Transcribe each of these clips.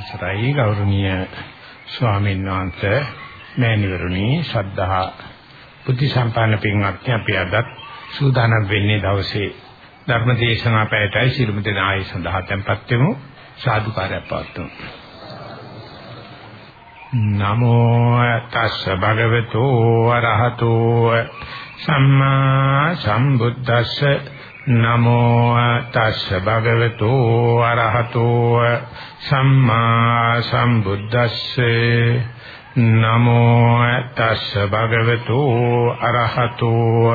අවසරයි ගෞරවනීය ස්වාමීන් වහන්සේ මෑණිවරුනි ශ්‍රද්ධා බුද්ධ සම්පන්න පින්වත්නි අපි අද සූදානම් වෙන්නේ දවසේ ධර්ම දේශනා පැයටයි සිළුමු දෙනායි සඳහා tempත් වෙමු. සාදුකාරයක් පවත්වමු. නමෝ තස්ස භගවතු අරහතෝ සම්මා සම්බුද්දස්ස නමෝ තස්ස භගවතු අරහතෝ සම්මා සම්බුද්දස්සේ. නමෝ තස්ස භගවතු අරහතෝ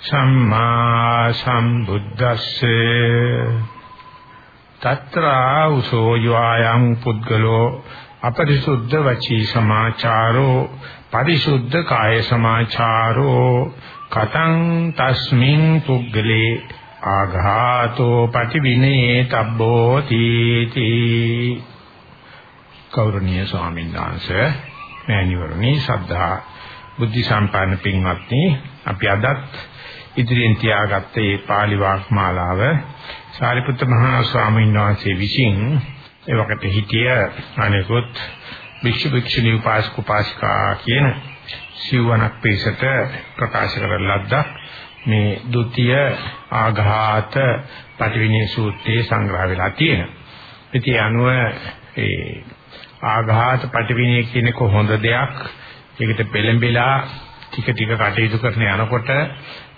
සම්මා සම්බුද්දස්සේ. తත්‍රා උසෝ යයං පුද්ගලෝ අපරිසුද්ධ වචී සමාචාරෝ පරිසුද්ධ කාය සමාචාරෝ කතං තස්මින් පුද්ගලේ ආඝාතෝ පටිවිනේ තබ්බෝ තීති. කෞරණීය ස්වාමීන් වහන්සේ මෑණිවරණි ශ්‍රද්ධා බුද්ධ සම්පන්න පින්වත්නි අපි අදත් ඉදිරියෙන් තියාගත්ත මේ pāli වාග්මාලාව සාරිපුත්ත මහා ස්වාමීන් වහන්සේ විසින් එවකට හිටිය අනෙකුත් භික්ෂු භික්ෂුණී උපාසක උපාසිකා කියන සිවණක් පිරිසට ප්‍රකාශ කරන ලද්දක් මේ ဒုတိ ය ආඝාත පටිවිණී සූත්‍රයේ සංග්‍රහ වෙලා තියෙනවා. ඉතින් අනුව ඒ ආඝාත පටිවිණී කියන එක හොඳ දෙයක්. ඒකට පෙළඹෙලා ටික ටික කටයුතු කරන යනකොට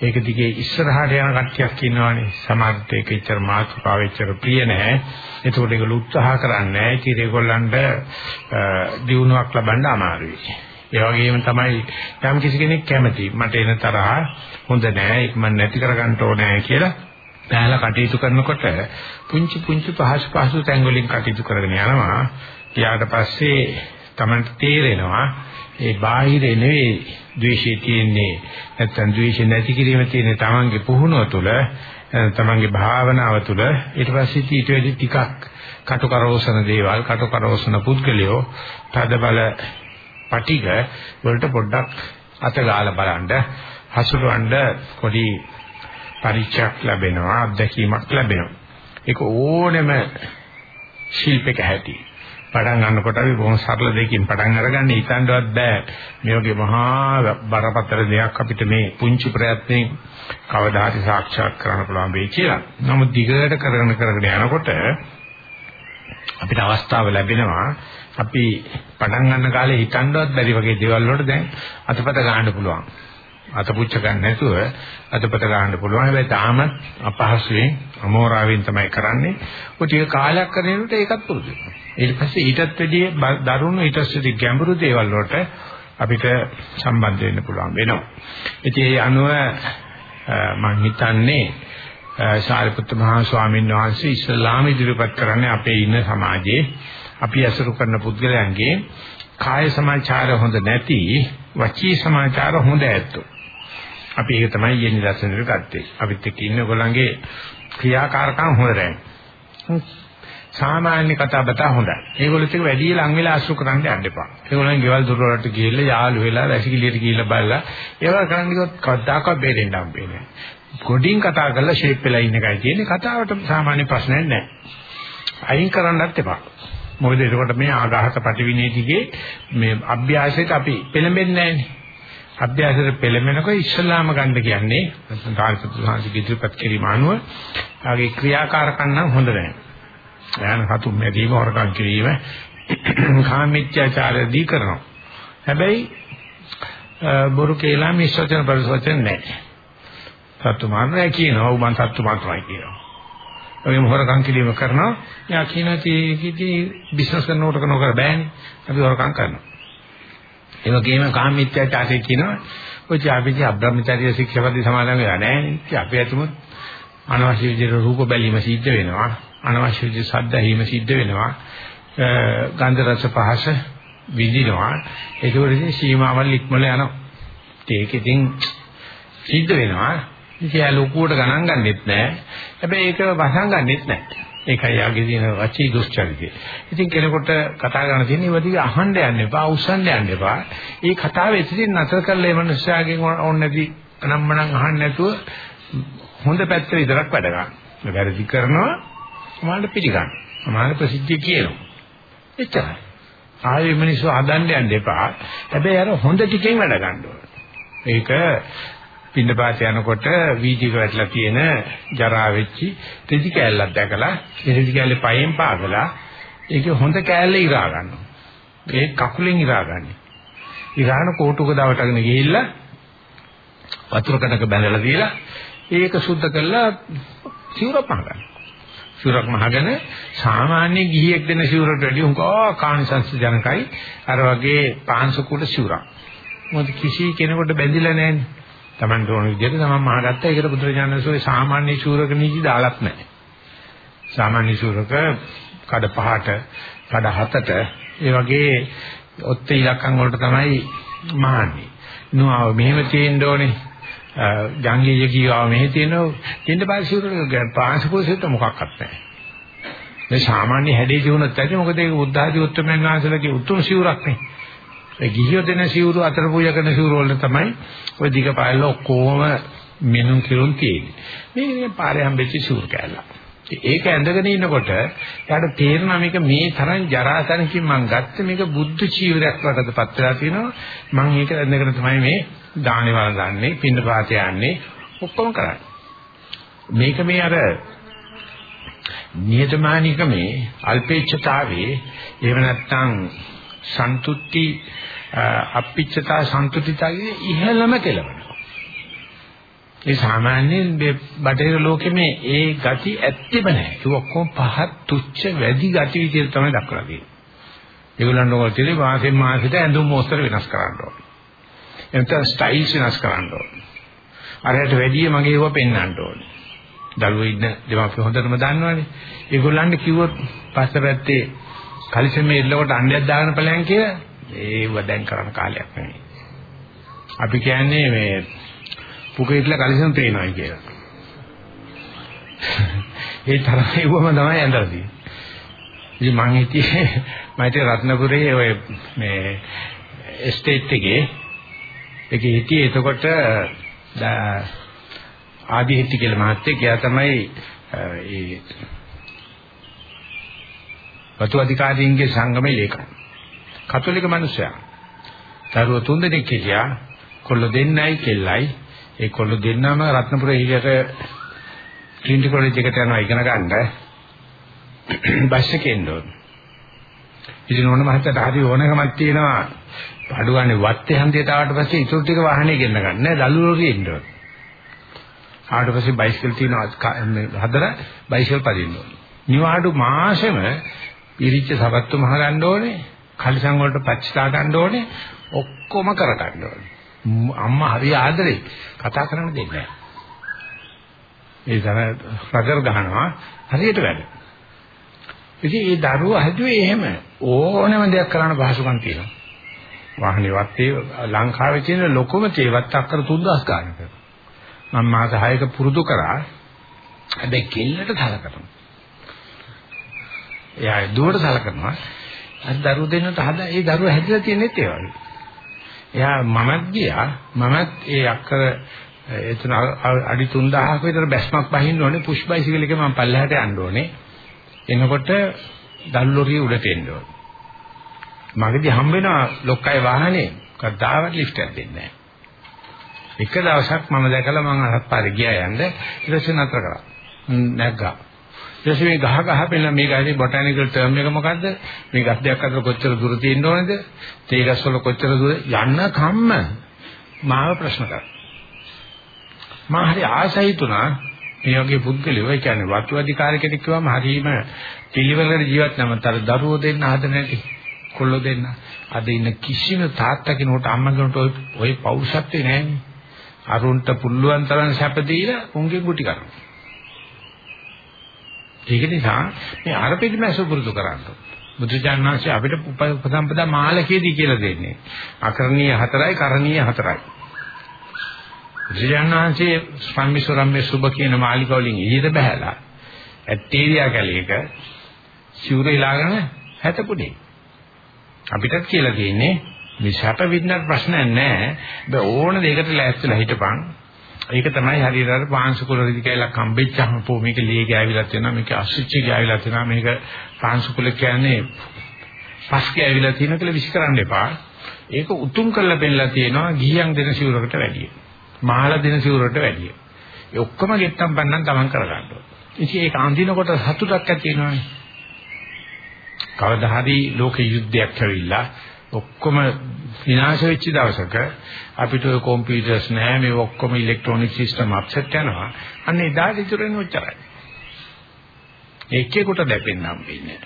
ඒක දිගේ ඉස්සරහට යන කට්ටියක් ඉන්නවනේ. සමහරට ඒක ඉච්චර මාතෘකාවෙච්චර ප්‍රිය නැහැ. ඒකෝට ඒක උත්සාහ කරන්නේ නැහැ. ඉතින් ඒගොල්ලන්ට දියුණුවක් ලබන්න අමාරුයි. ඒ වගේම තමයි යම් කිසි කෙනෙක් කැමති මට එන තරහ හොඳ නෑ ඒක මම නැති කරගන්න ඕනේ කියලා බෑලා කටයුතු කරනකොට පුංචි පුංචි පහසු පහසු තැන් වලින් කටයුතු කරගෙන යනවා. ඊට පස්සේ තමයි තේරෙනවා ඒ බාහිරේ නෙවෙයි ද්වේෂය තියෙන්නේ. නැත්තම් ද්වේෂය නැති කිරීම තියෙන්නේ තමන්ගේ පුහුණුව තුළ තමන්ගේ භාවනාව තුළ. ඊට පස්සේ ඊට වැඩි ටිකක් කටුකරෝසන දේවල් කටුකරෝසන පුද්ගලයෝ තද බල පටිග වලට පොඩ්ඩක් අත ගාලා බලන්න. හසුරවන්න පොඩි පරිචයක් ලැබෙනවා අත්දැකීමක් ලැබෙනවා. ඒක ඕනෙම ශිල්පයක හැටි පටන් ගන්නකොට අපි බොහොම සරල දෙයකින් පටන් අරගන්න හිතන්නවත් බෑ. මේ වගේ මහා බරපතල දෙයක් අපිට මේ පුංචි ප්‍රයත්නෙන් කවදා හරි සාක්ෂාත් කරන්න පුළුවන් වෙයි කියලා. නමුත් දිගට කරගෙන කරගෙන යනකොට අපිට අවස්ථාව ලැබෙනවා. අපි පටන් ගන්න කාලේ හිතන්නවත් බැරි වගේ දේවල් වලට දැන් අතපත ගන්න පුළුවන්. අතපුච්ච ගන්න නැතුව අතපත ගන්න පුළුවන්. හැබැයි තාමත් අපහසුයෙන් අමෝරාවෙන් තමයි කරන්නේ. ඔය ටික කාලයක් කරනකොට ඒකත් පුරුදු වෙනවා. ඊට පස්සේ ඊටත් වැඩිය දරුණු ඊටත් වැඩි ගැඹුරු දේවල් වලට අපිට සම්බන්ධ වෙන්න පුළුවන් වෙනවා. ඉතින් ඒ අනුව මම හිතන්නේ සාරිපුත්ත මහා ස්වාමීන් වහන්සේ ඉස්ලාම ඉදිරිපත් කරන්නේ අපේ ඉන්න සමාජයේ අපි අසුරු කරන පුද්ගලයන්ගේ කාය සමාචාර හොඳ නැති වචී සමාචාර හොඳ ඇත්තෝ. අපි ඒක තමයි යෙනි දර්ශනෙට ගත්තේ. අපිත් එක්ක ඉන්න ගොල්ලන්ගේ ක්‍රියාකාරකම් හොඳ නැහැ. සාමාන්‍ය කතා බතා හොඳයි. ඒගොල්ලොත් එක්ක වැඩි ලං වෙලා අසුරු කරන්න යන්න එපා. ඒගොල්ලන් ගෙවල් දොර වලට ගිහිල්ලා යාළු වෙලා වැසිකිළියට ගිහිල්ලා බලලා ඒවා කරන්න ගියොත් කවදාකවත් බේරෙන්න හම්බෙන්නේ නැහැ. ගොඩින් කතා කරලා ෂේප් වෙලා ඉන්න එකයි තියෙන්නේ. කතාවට සාමාන්‍ය ප්‍රශ්නයක් නැහැ. අයින් කරන්නත් එපා. මොකද එතකොට මේ ආඝාත ප්‍රතිවිනේතිගේ මේ අභ්‍යාසයට අපි පෙළඹෙන්නේ නැහැනේ. අභ්‍යාසයට පෙළඹෙනකොට ඉස්ලාම ගන්න කියන්නේ නැත්නම් කාර්යසතු සාංශික ඉදිරිපත් කිරීම අනුව ආගේ ක්‍රියාකාරකම් නම් හොඳ නැහැ. යාන හතු මෙදීම වරකම් කිරීම කාමීත්‍යාචාරදී කරනවා. හැබැයි බොරු කියලා මිස්වචන පරිසවචන නැහැ. සත්තු මාර්ගය කියනවා උඹන් සත්තු මාත්‍රයි කියනවා. ඔයම හොරකම් කිරීම කරනවා. යා කියනවා ඉතින් බිස්නස් කරනකොට කරනකොට බෑනේ. අපි හොරකම් කරනවා. ඒ වගේම කාමීත්‍යචාරය කියනවා. ඔය ජාපිජි අබ්‍රහ්මචාරිය ශික්ෂාපදි සමාදන් වෙලා නැහැ. ඉතින් අපි අතුමුත් අනවශ්‍ය විදිහට රූප බැලීම සිද්ධ වෙනවා. අනවශ්‍ය විදිහට ශබ්ද ඇහිම සිද්ධ වෙනවා. ගන්ධ රස පහස විඳිනවා. ඒක උඩින් සීමාවල් ඉක්මල යනවා. ඒක ඉතින් සිද්ධ වෙනවා. ඉතින් යා ලොකුවට ගණන් ගන්නෙත් නැහැ. හැබැයි ඒක වසන් ගන්නෙත් නැහැ. ඒකයි යාගේ තියෙන වචී දුස්චරිතය. ඉතින් කෙනෙකුට කතා කරන්න තියෙන ඉවදික අහන්න යන්න එපා, උස්සන්න යන්න එපා. මේ කතාව එතනින් නතර කරලා මේ මනුස්සයාගෙන් ඕන නැති නම්මනම් අහන්න නැතුව හොඳ පැත්ත විතරක් වැඩ ගන්න. වැරදි කරනවා සමාන පිළිගන්න. සමාන ප්‍රසිද්ධිය කියනවා. එච්චරයි. ආයේ මිනිස්සු හදන්න යන්න එපා. හැබැයි අර හොඳ ටිකෙන් වැඩ ගන්න ඕනේ. ඒක පින්නපාත යනකොට වීදික වැටලා තියෙන ජරා වෙච්චි රෙදි කෑල්ලක් දැකලා ඒ රෙදි කෑල්ලේ පයෙන් පාගලා ඒකේ හොඳ කෑල්ල ඉරා ගන්නවා. ඒ කකුලෙන් ඉරා ගන්න. ඉරාන කෝටුක දවටගෙන ගිහිල්ලා වතුර කඩක බැඳලා දීලා ඒක සුද්ධ කරලා සිවුරක් මහගන්න. සිවුරක් මහගෙන සාමාන්‍ය ගිහියෙක් දෙන සිවුරට වැඩිය උංගා කාණිසංස ජනකයි අර වගේ පාංශ කුඩ සිවුරක්. මොකද කිසි කෙනෙකුට බැඳිලා නැහැනේ. Taman ඕන විදිහට තමන් මහගත්ත ඒකට බුදුරජාණන්සෝගේ සාමාන්‍ය ශූරක නීති දාලත් නැහැ. සාමාන්‍ය ශූරක කඩ පහට කඩ හතට ඒ වගේ ඔත්ත ඉලක්කම් වලට තමයි මහන්නේ. නෝ මෙහෙම තියෙන්න ඕනේ. ජංගීය කීවා මෙහෙ තියෙනවා. දෙන්න පාස් ශූරක පාංශකෝසෙත් මොකක්වත් නැහැ. මේ සාමාන්‍ය හැඩේ ජීවනත් ඇති මොකද ඒක බුද්ධ ආදී උත්තරමයන් වහන්සේලාගේ උතුම් ශූරක් නේ. ඒ ගිහියෝ දෙන සිවුරු අතර පූජා කරන සිවුරු වල තමයි ওই දිග පායල ඔක්කොම මෙනුම් කිරුම් තියෙන්නේ. මේක නිකන් පාරේ හම්බෙච්ච සිවුරු කෑල්ලක්. ඒක ඇඳගෙන ඉන්නකොට එයාට තේරෙනවා මේක මේ තරම් ජරාසනකින් මම ගත්ත මේක බුද්ධ චීවරයක් වටදපත් වෙලා තියෙනවා. මම ඒක ඇඳගෙන තමයි මේ දානේ වළඳන්නේ, පින්න පාත යන්නේ ඔක්කොම කරන්නේ. මේක මේ අර නියතමානිකමේ අල්පේච්ඡතාවේ එහෙම නැත්නම් සන්තුට්ටි අපිච්චතා සන්තුටිතගේ ඉහළම කෙලවනවා. ඒ සාමාන්‍යයෙන් බටහිර ලෝකෙ මේ ඒ ගති ඇත්තෙම නැහැ. ඒක ඔක්කොම පහත් තුච්ච වැඩි ගති විදිහට තමයි දක්වලා තියෙන්නේ. ඒගොල්ලන් ඕක තියෙන්නේ මාසෙන් මාසෙට ඇඳුම් මොස්තර වෙනස් කරන්න ඕනේ. එතන ස්ටයිල්ස් වෙනස් කරන්න ඕනේ. අරයට වැඩිය මගේ ඒවා පෙන්වන්න ඕනේ. දරුවෝ ඉන්න දෙමාපිය හොඳටම දන්නවනේ. ඒගොල්ලන්ට කිව්වොත් පස්සපැත්තේ කලිසමේ ඉල්ලකොට අණ්ඩයක් දාගෙන ඵලයන් කියලා ඒව දැන් කරන කාලයක් නෙවෙයි. අපි කියන්නේ මේ පුකේట్ల කලිසම් පේනවා කියලා. ඒ තරම ඒවම තමයි ඇඳලා තියෙන්නේ. ඉතින් මං හිතියේ මම හිතේ රත්නපුරේ ඔය මේ එස්ටේට් එකේ ඒකේ හිටියේ එතකොට ආදිහිටි කියලා මහත්තයෙක් එයා තමයි ඒ වතු අධිකාරීන්ගේ සංගමේ ලේකම්. කතෝලික මිනිසයා. දරුවෝ තුන් දෙනෙක් හිටියා. කොල්ල දෙන්නයි කෙල්ලයි. ඒ කොල්ල දෙන්නම රත්නපුර හිලියට ට්‍රිනිටි කොලෙජ් එකට යනවා ඉගෙන ගන්න. බස් එකේ ඉන්නෝ. ඉතින් ඕන මහත්තයාට හරි ඕනකමක් තියෙනවා. අඩුවන්නේ වත්තේ හන්දියට ආවට පස්සේ ඉතුරු ටික වාහනේ ගෙන්න ගන්න. නෑ දළු ලෝරියේ ඉන්න ඕන. ආවට පස්සේ බයිසිකල් තියෙනවා හදලා බයිසිකල් පදින්න ඕන. නිවාඩු මාසෙම පිරිච්ච සවත්තු මහ ගන්න ඕනේ. කලිසම් වලට පච්චිතා ගන්න ඕනේ. ඔක්කොම කර ගන්න ඕනේ. අම්මා හරි ආදරේ කතා කරන්න දෙන්නේ නැහැ. ඒ තමයි රගර් ගහනවා හරියට වැඩ. ඉතින් ඒ දරුවා හැදුවේ එහෙම ඕනම දෙයක් කරන්න පහසුකම් තියෙනවා. වාහනේ වත්තේ ලංකාවේ තියෙන ලොකුම තේවත් අක්කර 3000 ගානක. මම මාස 6ක පුරුදු කරා. හැබැයි කෙල්ලට සලකනවා. එයා දුවට සලකනවා. අර දරුවෝ දෙන්නට හදා ඒ දරුවා හැදිලා තියෙනෙත් ඒ වගේ. එයා මමත් ගියා මමත් ඒ අක්කර එතන අඩි 3000ක විතර බැස්මක් බහින්න ඕනේ පුෂ් බයිසිකල් එකේ මම පල්ලෙහාට යන්න ඕනේ. එනකොට දල්ලොරිය උඩට එන්න ඕනේ. මගදී හම්බ වෙනවා ලොක්කයි වාහනේ කද්දාවත් ලිෆ්ට් එකක් දෙන්නේ නැහැ. එක දවසක් මම දැකලා මම අහත් පාරේ ගියා යන්න ඊට පස්සේ නතර කරා. නැග්ගා. ඊට මේ ගහ ගහ පෙන්නන මේ ගහේ බොටැනිකල් ටර්ම් එක මොකද්ද? මේ ගස් දෙකක් අතර කොච්චර දුර තියෙන්න ඕනද? තේ ගස් වල කොච්චර දුර යන්න කම්ම මාව ප්‍රශ්න කරා. මා හරි ආසයි තුනා මේ වගේ පුද්ගලයෝ ඒ කියන්නේ වතු අධිකාරී කෙනෙක් කිව්වම හරීම පිළිවෙලකට ජීවත් නැමතර දරුවෝ දෙන්න හදන නැති කොල්ලෝ දෙන්න අද ඉන්න කිසිම තාත්තා කෙනෙකුට අම්මා කෙනෙකුට ওই පෞරුෂත්වේ නැහැ අරුන්ට පුල්ලුවන් තරම් සැප දීලා උන්ගේ ගුටි කරනවා ඒක නිසා මේ අර පිළිමැස පුරුදු කරන්න. බුදුජානනාංශය අපිට උපසම්පදා මාලකයේදී කියලා දෙන්නේ. අකරණීය හතරයි කරණීය හතරයි. බුදුජානනාංශයේ ස්වාමීස්වරම්මේ සුබ කියන මාලික වලින් ඊට බහැලා ඇත්තේරියා කැලේක සිවුරේ ලාගෙන හැතපුඩේ. අපිටත් කියලා තියෙන්නේ මේ ශප විඳින්න ප්‍රශ්නයක් නැහැ. බෑ ඕන දෙයකට ලෑස්තිලා හිටපන්. ඒක තමයි හරියට අර පාංශුකුල රිදි කැලක් හම්බෙච්චාම පො මේක ලී ගෑවිලා තියෙනවා මේක අසුචි ගෑවිලා තියෙනවා මේක පාංශුකුල කියන්නේ පස්කේ ඇවිල්ලා තියෙන කියලා විශ් කරන්න එපා. ඒක උතුම් කරලා බෙල්ලා තියෙනවා ගිහියන් දෙන සිවුරකට වැඩිය. මහල දෙන සිවුරකට වැඩිය. ඒ ඔක්කොම ගෙත්තම් පන්නම් තමන් කරගන්න ඕනේ. ඉතින් ඒක අඳිනකොට සතුටක් ඇති වෙනවානේ. කවදා හරි ලෝක යුද්ධයක් ඇවිල්ලා ඔක්කොම විනාශ වෙච්ච දවසක අපිට ඔය කම්පියුටර්ස් නැහැ මේ ඔක්කොම ඉලෙක්ට්‍රොනික සිස්ටම් අප්සෙට් යනවා. අන්න එදාට ඉතුරු වෙන උච්චරයි. එක්කෙකුට දැපෙන්න හම්බෙන්නේ.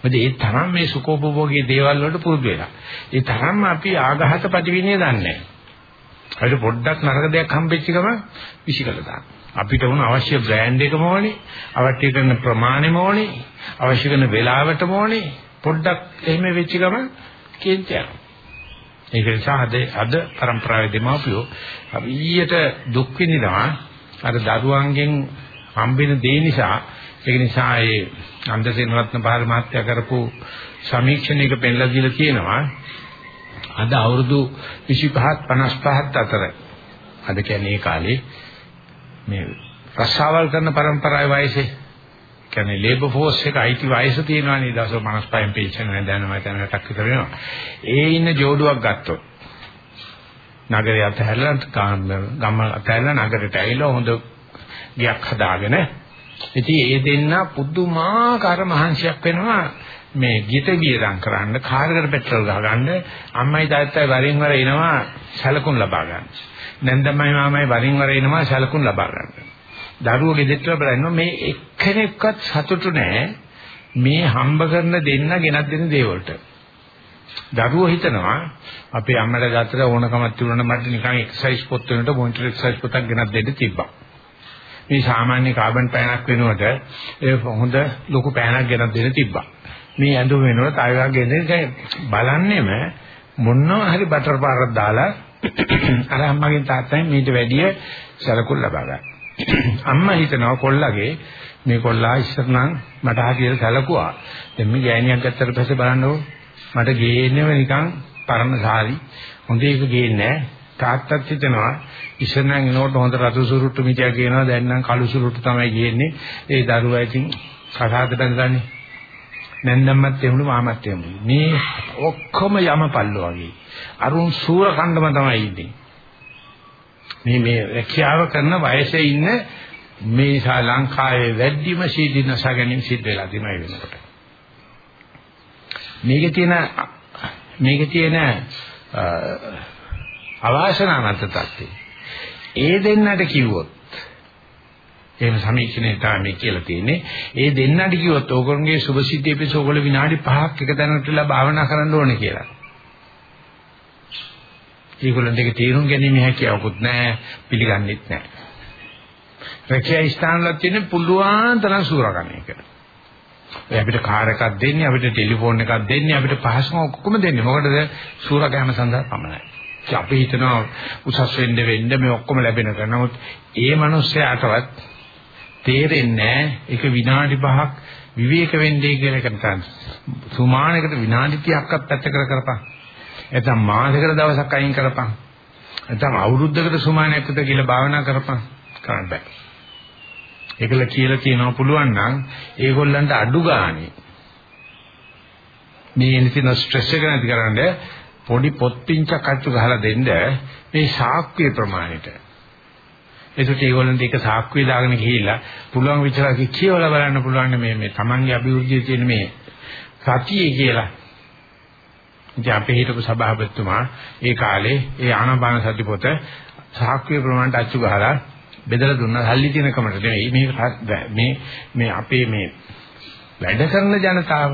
මොකද ඒ තරම් මේ සුඛෝපභෝගී දේවල් වලට පුරුදු වෙලා. ඒ තරම් අපි ආඝාත ප්‍රතිවිනය දන්නේ නැහැ. අපිට පොඩ්ඩක් නරක දෙයක් හම්බෙච්ච ගම විසිකල දාන්න. අපිට වුණ අවශ්‍ය බ්‍රෑන්ඩ් එකම ඕනේ, අවශ්‍ය කරන ප්‍රමාණෙම ඕනේ, අවශ්‍ය කරන වෙලාවටම ඕනේ. පොඩ්ඩක් එහෙම වෙච්ච ගම කේන්ති යනවා. ඒක නිසා අද අද પરම්පරාවේ දෙමාපියෝ ඊට දුක් විඳිනවා. අර දරුවන්ගෙන් හම්බෙන දේ නිසා ඒක නිසා ඒ අන්දසේනරත්න බාල මහත්තයා කරපු සමීක්ෂණයක පෙන්ලා දීලා තියෙනවා අද අවුරුදු 25 55 අතර අද කියන්නේ ඒ කාලේ මේ රස්සාවල් කරන પરම්පරාවේ වයසේ කියන්නේ ලේබර් ෆෝස් එක අයිති වයස තියෙනවානේ දවස් 55න් පෙන්ෂන් එක දැනම තැනටක් විතර වෙනවා. ඒ ඉන්න ජෝඩුවක් ගත්තොත් නගරය අතහැරලා ගම අතහැරලා නගරයට ඇවිල්ලා හොඳ ගියක් හදාගෙන ඉතින් ඒ දෙන්න පුදුමාකාර මහන්සියක් වෙනවා මේ ගිත ගියරම් කරන්න කාර්යකට පෙට්‍රල් ගහගන්න අම්මයි තාත්තයි වරින් වර එනවා සැලකුම් ලබා ගන්න. නැන්දමයි මාමයි වරින් වර එනවා සැලකුම් ලබා ගන්න. දරුවෝ ගෙදරට බලනවා මේ එක්කෙනෙක්වත් සතුටු නැහැ මේ හම්බ කරන දෙන්න ගෙනත් දෙන දේවල්ට. දරුවෝ හිතනවා අපේ අම්මලා ගාතට ඕනකමක් තිබුණා මට නිකන් එක්සර්සයිස් පොත් වෙනට මොනිටර් එක්සර්සයිස් පොතක් ගෙනත් දෙන්න තිබ්බා. මේ සාමාන්‍ය කාබන් පෑනක් වෙනුවට ඒ හොඳ ලොකු පෑනක් ගෙනත් දෙන්න තිබ්බා. මේ ඇඳුම වෙනුවට තව එකක් ගෙනද බලන්නෙම මොනවා හරි බටර් පාරක් දාලා අර අම්මගෙන් තාත්තගෙන් මීට වැඩිය සලකුල් ලබා ගන්න. අම්මා හිතනවා කොල්ලගේ මේ කොල්ලා ඉස්සර නම් මට හරියට සැලකුවා. දැන් මේ ගෑණියක් ගත්තට පස්සේ බලන්නකො මට ගේන්නේම නිකන් පරණ සාරි. හොඳ එක ගේන්නේ තාත්තත් හිතනවා ඉස්සර නම් එනකොට හොඳ රතු සුරුට්ටු මිටියා කියනවා දැන් නම් කළු සුරුට්ටු තමයි ගේන්නේ. ඒ දරුවා ඉතින් කසාද බඳගන්නේ. නැන්දම්මත් එමුණු මාමත් එමුණු. මේ ඔක්කොම යමපල්ලෝ වගේ. අරුන් සූර කණ්ඩම තමයි ඉන්නේ. මේ මේ රැකියාව කරන වයසේ ඉන්න මේ සා ලංකාවේ වැඩිම සීදීනස ගැනීම සිද්ධ වෙලා තියෙනවා වෙනකොට. මේකේ තියෙන මේකේ තියෙන අවාසනාවන්ත තත්ත්වය. ඒ දෙන්නට කිව්වොත් එහෙම සමීක්ෂණේ තමයි කියලා තියෙන්නේ. ඒ දෙන්නට කිව්වොත් ඕගොල්ලෝගේ සුභ සිද්ධිය පිස ඕගොල්ලෝ විනාඩි 5ක් එක තැනකට වෙලා භාවනා කරන්න ඕනේ කියලා. ඒගොල්ලන් දෙක තීරුම් ගැනීම හැකියාවකුත් නැහැ පිළිගන්නෙත් නැහැ. රැකියා ස්ථානවල තියෙන පුළුවන් තරම් සූරකණ එක. ඔය අපිට කාර් එකක් දෙන්නේ අපිට ටෙලිෆෝන් එකක් දෙන්නේ අපිට පහසුම ඔක්කොම දෙන්නේ. මොකටද සූරකෑම සඳහා පමණයි. අපි හිතනවා උසස් වෙන්න වෙන්න මේ ඔක්කොම ලැබෙන කර. නමුත් ඒ මනුස්සයාටවත් තේරෙන්නේ නැහැ ඒක විනාඩි 5ක් විවේක වෙන්නේ කියලා එක නිකන් සුමානකට විනාඩි 30ක්වත් පැත්ත කර කරපන්. නැත්නම් මාසෙකට දවසක් අයින් කරපන්. නැත්නම් අවුරුද්දකට සුමානයක් විතර කියලා භාවනා කරපන්. කරන්න බෑ. ඒකල කියලා කියනවා පුළුවන් නම් ඒගොල්ලන්ට අඩු ගානේ මේ එන ස්ට්‍රෙස් එක නැති කරන්න පොඩි පොත් පිංචක් අච්චු ගහලා දෙන්න මේ ශාක්‍ය ප්‍රමාණයට. ඒකට ඒගොල්ලන්ට ඒක සාක්කුවේ දාගෙන ගිහිල්ලා පුළුවන් විචාරක කියවලා බලන්න පුළුවන් මේ මේ Tamange අභිවෘද්ධියේ තියෙන මේ සතියේ කියලා. ඉතින් අපේ හිටපු සභාපතිතුමා ඒ කාලේ ඒ ආනාපාන සති පොත සාක්කුවේ ප්‍රමාණයට අච්චු ගහලා බෙදලා දුන්නා. සල්ලි තියෙන කමට නෙවෙයි මේ මේ මේ අපේ මේ වැඩ කරන ජනතාව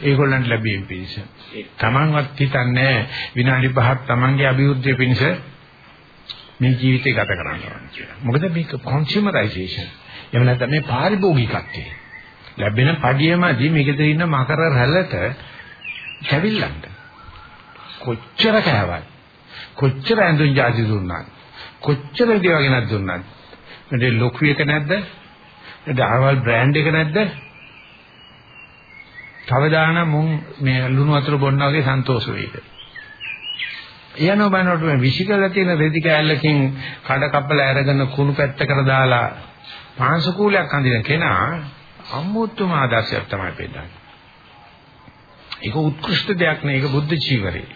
ඒගොල්ලන්ට ලැබෙන පිණිස. තමන්වත් හිතන්නේ විනාඩි 5ක් තමන්ගේ අභිවෘද්ධිය පිණිස මේ ජීවිතය ගත කරන්න ඕනේ කියලා. මොකද මේක කොන්සියුමරයිසේෂන්. එහෙම නැත්නම් මේ පාරිභෝගිකත්වය. ලැබෙන පඩියමදී මේකේ තියෙන මකර රැළට කැවිල්ලන්ට. කොච්චර කෑවත් කොච්චර ඇඳුම් ජාති දුන්නාත් කොච්චර දේවගෙනක් දුන්නාත් මේ ලොකු එක නැද්ද? ඒ ආවල් බ්‍රෑන්ඩ් එක නැද්ද? කවදානම් මුන් මේ ලුණු වතුර බොන්නා වගේ සන්තෝෂ වෙයිද? එයනෝ බනකොට මේ විශිකලා තියෙන රෙදි කෑල්ලකින් කඩ කපල අරගෙන කුණු පැත්තකට දාලා පාංශකූලයක් අඳින කෙනා අමුතුම ආදර්ශයක් තමයි පෙන්නන්නේ. ඒක උත්කෘෂ්ඨ දෙයක් නේ. ඒක බුද්ධ චීවරේ.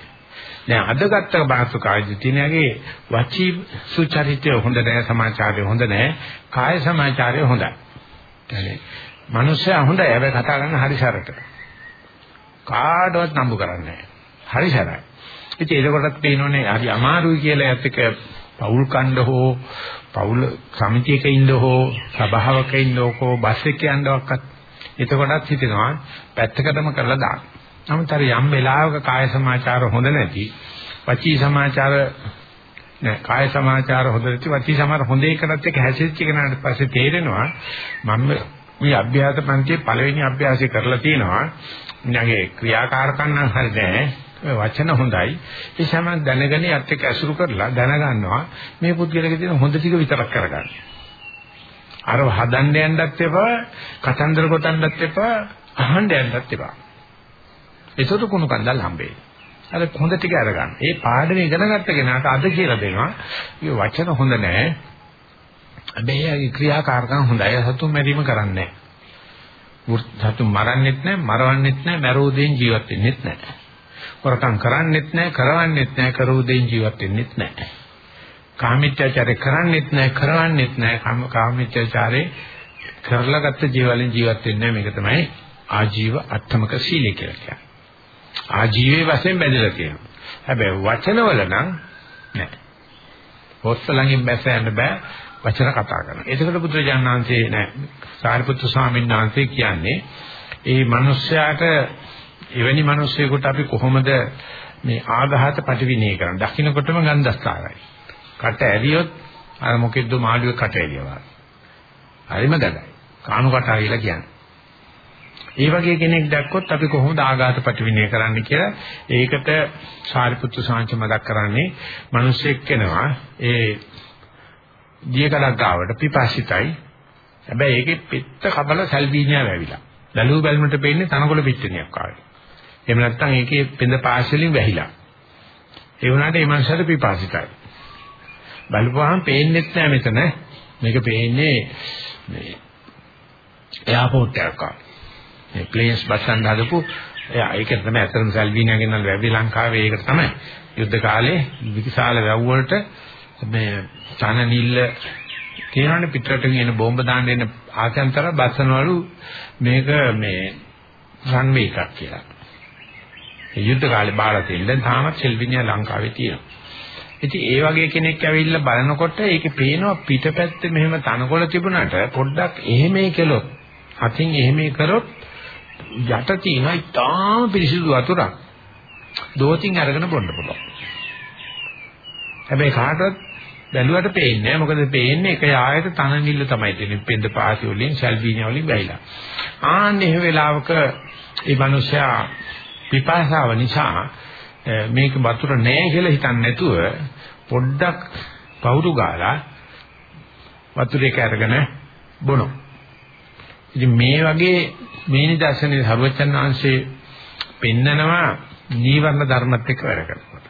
දැන් අද ගත්ත බාසුකාජී තිනගේ වචී සුචරිතය හොඳ නැහැ සමාචාරය හොඳ නැහැ කාය සමාචාරය හොඳයි. يعني මිනිස්සයා හොඳයි හැබැයි කතා කරන හරි සරට. කාටවත් නම්බු කරන්නේ නැහැ. හරි සරයි. ඉතින් ඒකකටත් පේනෝනේ හරි අමාරුයි කියලා ඇත්ත එක පෞල් කණ්ඩ හෝ පෞල් සමිතියක ඉන්න හෝ සභාවක ඉන්න හෝ බස් එකේ යන්නවක්වත් එතකොටත් හිතෙනවා පැත්තකටම කරලා දාන්න. නමුත් අර යම් වෙලාවක කාය සමාචාර හොඳ නැති වචී සමාචාර නෑ කාය සමාචාර හොඳ නැති වචී සමාචාර හොඳ එකකට එක්ක හැසිරෙච්ච කෙනාට පස්සේ තේරෙනවා මම මේ අභ්‍යාස පන්තියේ පළවෙනි අභ්‍යාසය කරලා තියෙනවා. මගේ ක්‍රියාකාරකම් නම් හරි නෑ. වචන හොඳයි. ඒ සමන් දැනගෙන යත් එක්ක ඇසුරු කරලා දැනගන්නවා මේ පුද්ගලයාගේ තියෙන හොඳ ටික විතරක් කරගන්න. අර හදන්න යන්නත් එපා, කතන්දර ගොතන්නත් එපා, අහන්න යන්නත් එපා. ඒසොට කුණු කන්දල් හම්බෙයි. අර හොඳ ටික අරගන්න. ඒ පාඩම ඉගෙන ගත්ත කෙනාට අද කියලා දෙනවා. මේ වචන හොඳ නෑ. හැබැයි එයාගේ ක්‍රියාකාරකම් හොඳයි. සතුන් මැරීම කරන්නේ නෑ. සතුන් මරන්නෙත් නෑ, මරවන්නෙත් නෑ, මැරෝදෙන් ජීවත් වෙන්නෙත් නෑ. හොරකම් කරන්නෙත් නෑ, කරවන්නෙත් නෑ, කරෝදෙන් ජීවත් වෙන්නෙත් නෑ. කාමීත්‍යචාරය කරන්නෙත් නෑ, කරවන්නෙත් නෑ, කාමීත්‍යචාරේ කරලා ගත්ත ජීවලෙන් ජීවත් වෙන්නේ මේක තමයි ආජීව අට්ඨමක සීලය කියලා කියන්නේ. ආජීවයේ වශයෙන් බැඳලා තියෙනවා. හැබැයි වචනවල නම් නෑ. පොත්වලින් බැස යන්න බෑ. වචන කතා කරනවා. ඒකකට බුදුරජාණන් වහන්සේ නෑ සාරිපුත්‍ර ස්වාමීන් වහන්සේ කියන්නේ ඒ මිනිස්යාට එවැනි මිනිස්සෙකුට අපි කොහොමද මේ ආඝාත ප්‍රතිවිනය කරන්නේ? දකින්නකොටම ගන්ධස්තරයි. කට ඇරියොත් අර මොකෙද්ද මාළුවේ කට ඇරියවා. හරිම ගදයි. කාණු කටා කියලා කියන්නේ. ඒ වගේ කෙනෙක් දැක්කොත් අපි කොහොමද ආඝාත ප්‍රතිවිනය කරන්න කියලා ඒකට සාරිපුත්‍ර සාංශ මතක් කරන්නේ මිනිස්සෙක් කෙනවා ඒ දියකඩක් ගාවට පිපාසිතයි. හැබැයි ඒකේ පිත්ත කබල සල්බීනියා වැවිලා. බැලුව බැලමට පේන්නේ තනකොළ පිටිනියක් ආවේ. එහෙම නැත්නම් ඒකේ පෙඳ පාසලින් වැහිලා. ඒ වුණාට ඒ මනුස්සයාට පිපාසිතයි. බලපුවාම පේන්නේත් නෑ මෙතන. මේක පේන්නේ මේ එයාපෝට් එකක් ආවා. මේ ප්ලේන්ස් බස්සන් හදපු එයා ඒක තමයි අතරම සල්බීනියා ගෙනල් වැවි ලංකාවේ ඒක තමයි. යුද්ධ කාලේ විකිසාල වැව් වලට මේ තන නිල්ල කියනවානේ පිටරට ගෙන බෝම්බ දාන්න එන ආකන්තර බස්සනවලු මේක මේ රන්වේ එකක් කියලා. ඒ යුද්ධ කාලේ බාලා තියෙන. දැන් තාමත් සෙල්විනියා ලංකාවේ තියෙනවා. ඉතින් ඒ වගේ කෙනෙක් ඇවිල්ලා බලනකොට ඒකේ පේනවා පිටපැත්තේ මෙහෙම තනකොළ තිබුණාට පොඩ්ඩක් එහෙමයි කළොත් අතින් එහෙමයි කරොත් යට තියෙන ඉතාම පිරිසිදු වතුරක් දෝතින් අරගෙන බොන්න පුළුවන්. හැබැයි කාටවත් බැලුවට පේන්නේ නැහැ. මොකද පේන්නේ එක ආයත තන නිල්ල තමයි තියෙන්නේ. පෙන්ද පාසි වලින්, සල්බීනිය වලින් වැහිලා. ආන්නේ එහෙ වෙලාවක ඒ මිනිසයා පිපාසාව නිසා මේක වතුර නැහැ කියලා හිතන්නේ නැතුව පොඩ්ඩක් පවුරු ගාලා වතුරේක අරගෙන බොනවා. ඉතින් මේ වගේ මේ නිදර්ශනේ සර්වචන් වහන්සේ පෙන්නනවා නීවරණ ධර්මත් එක්ක වැඩ කරනවා.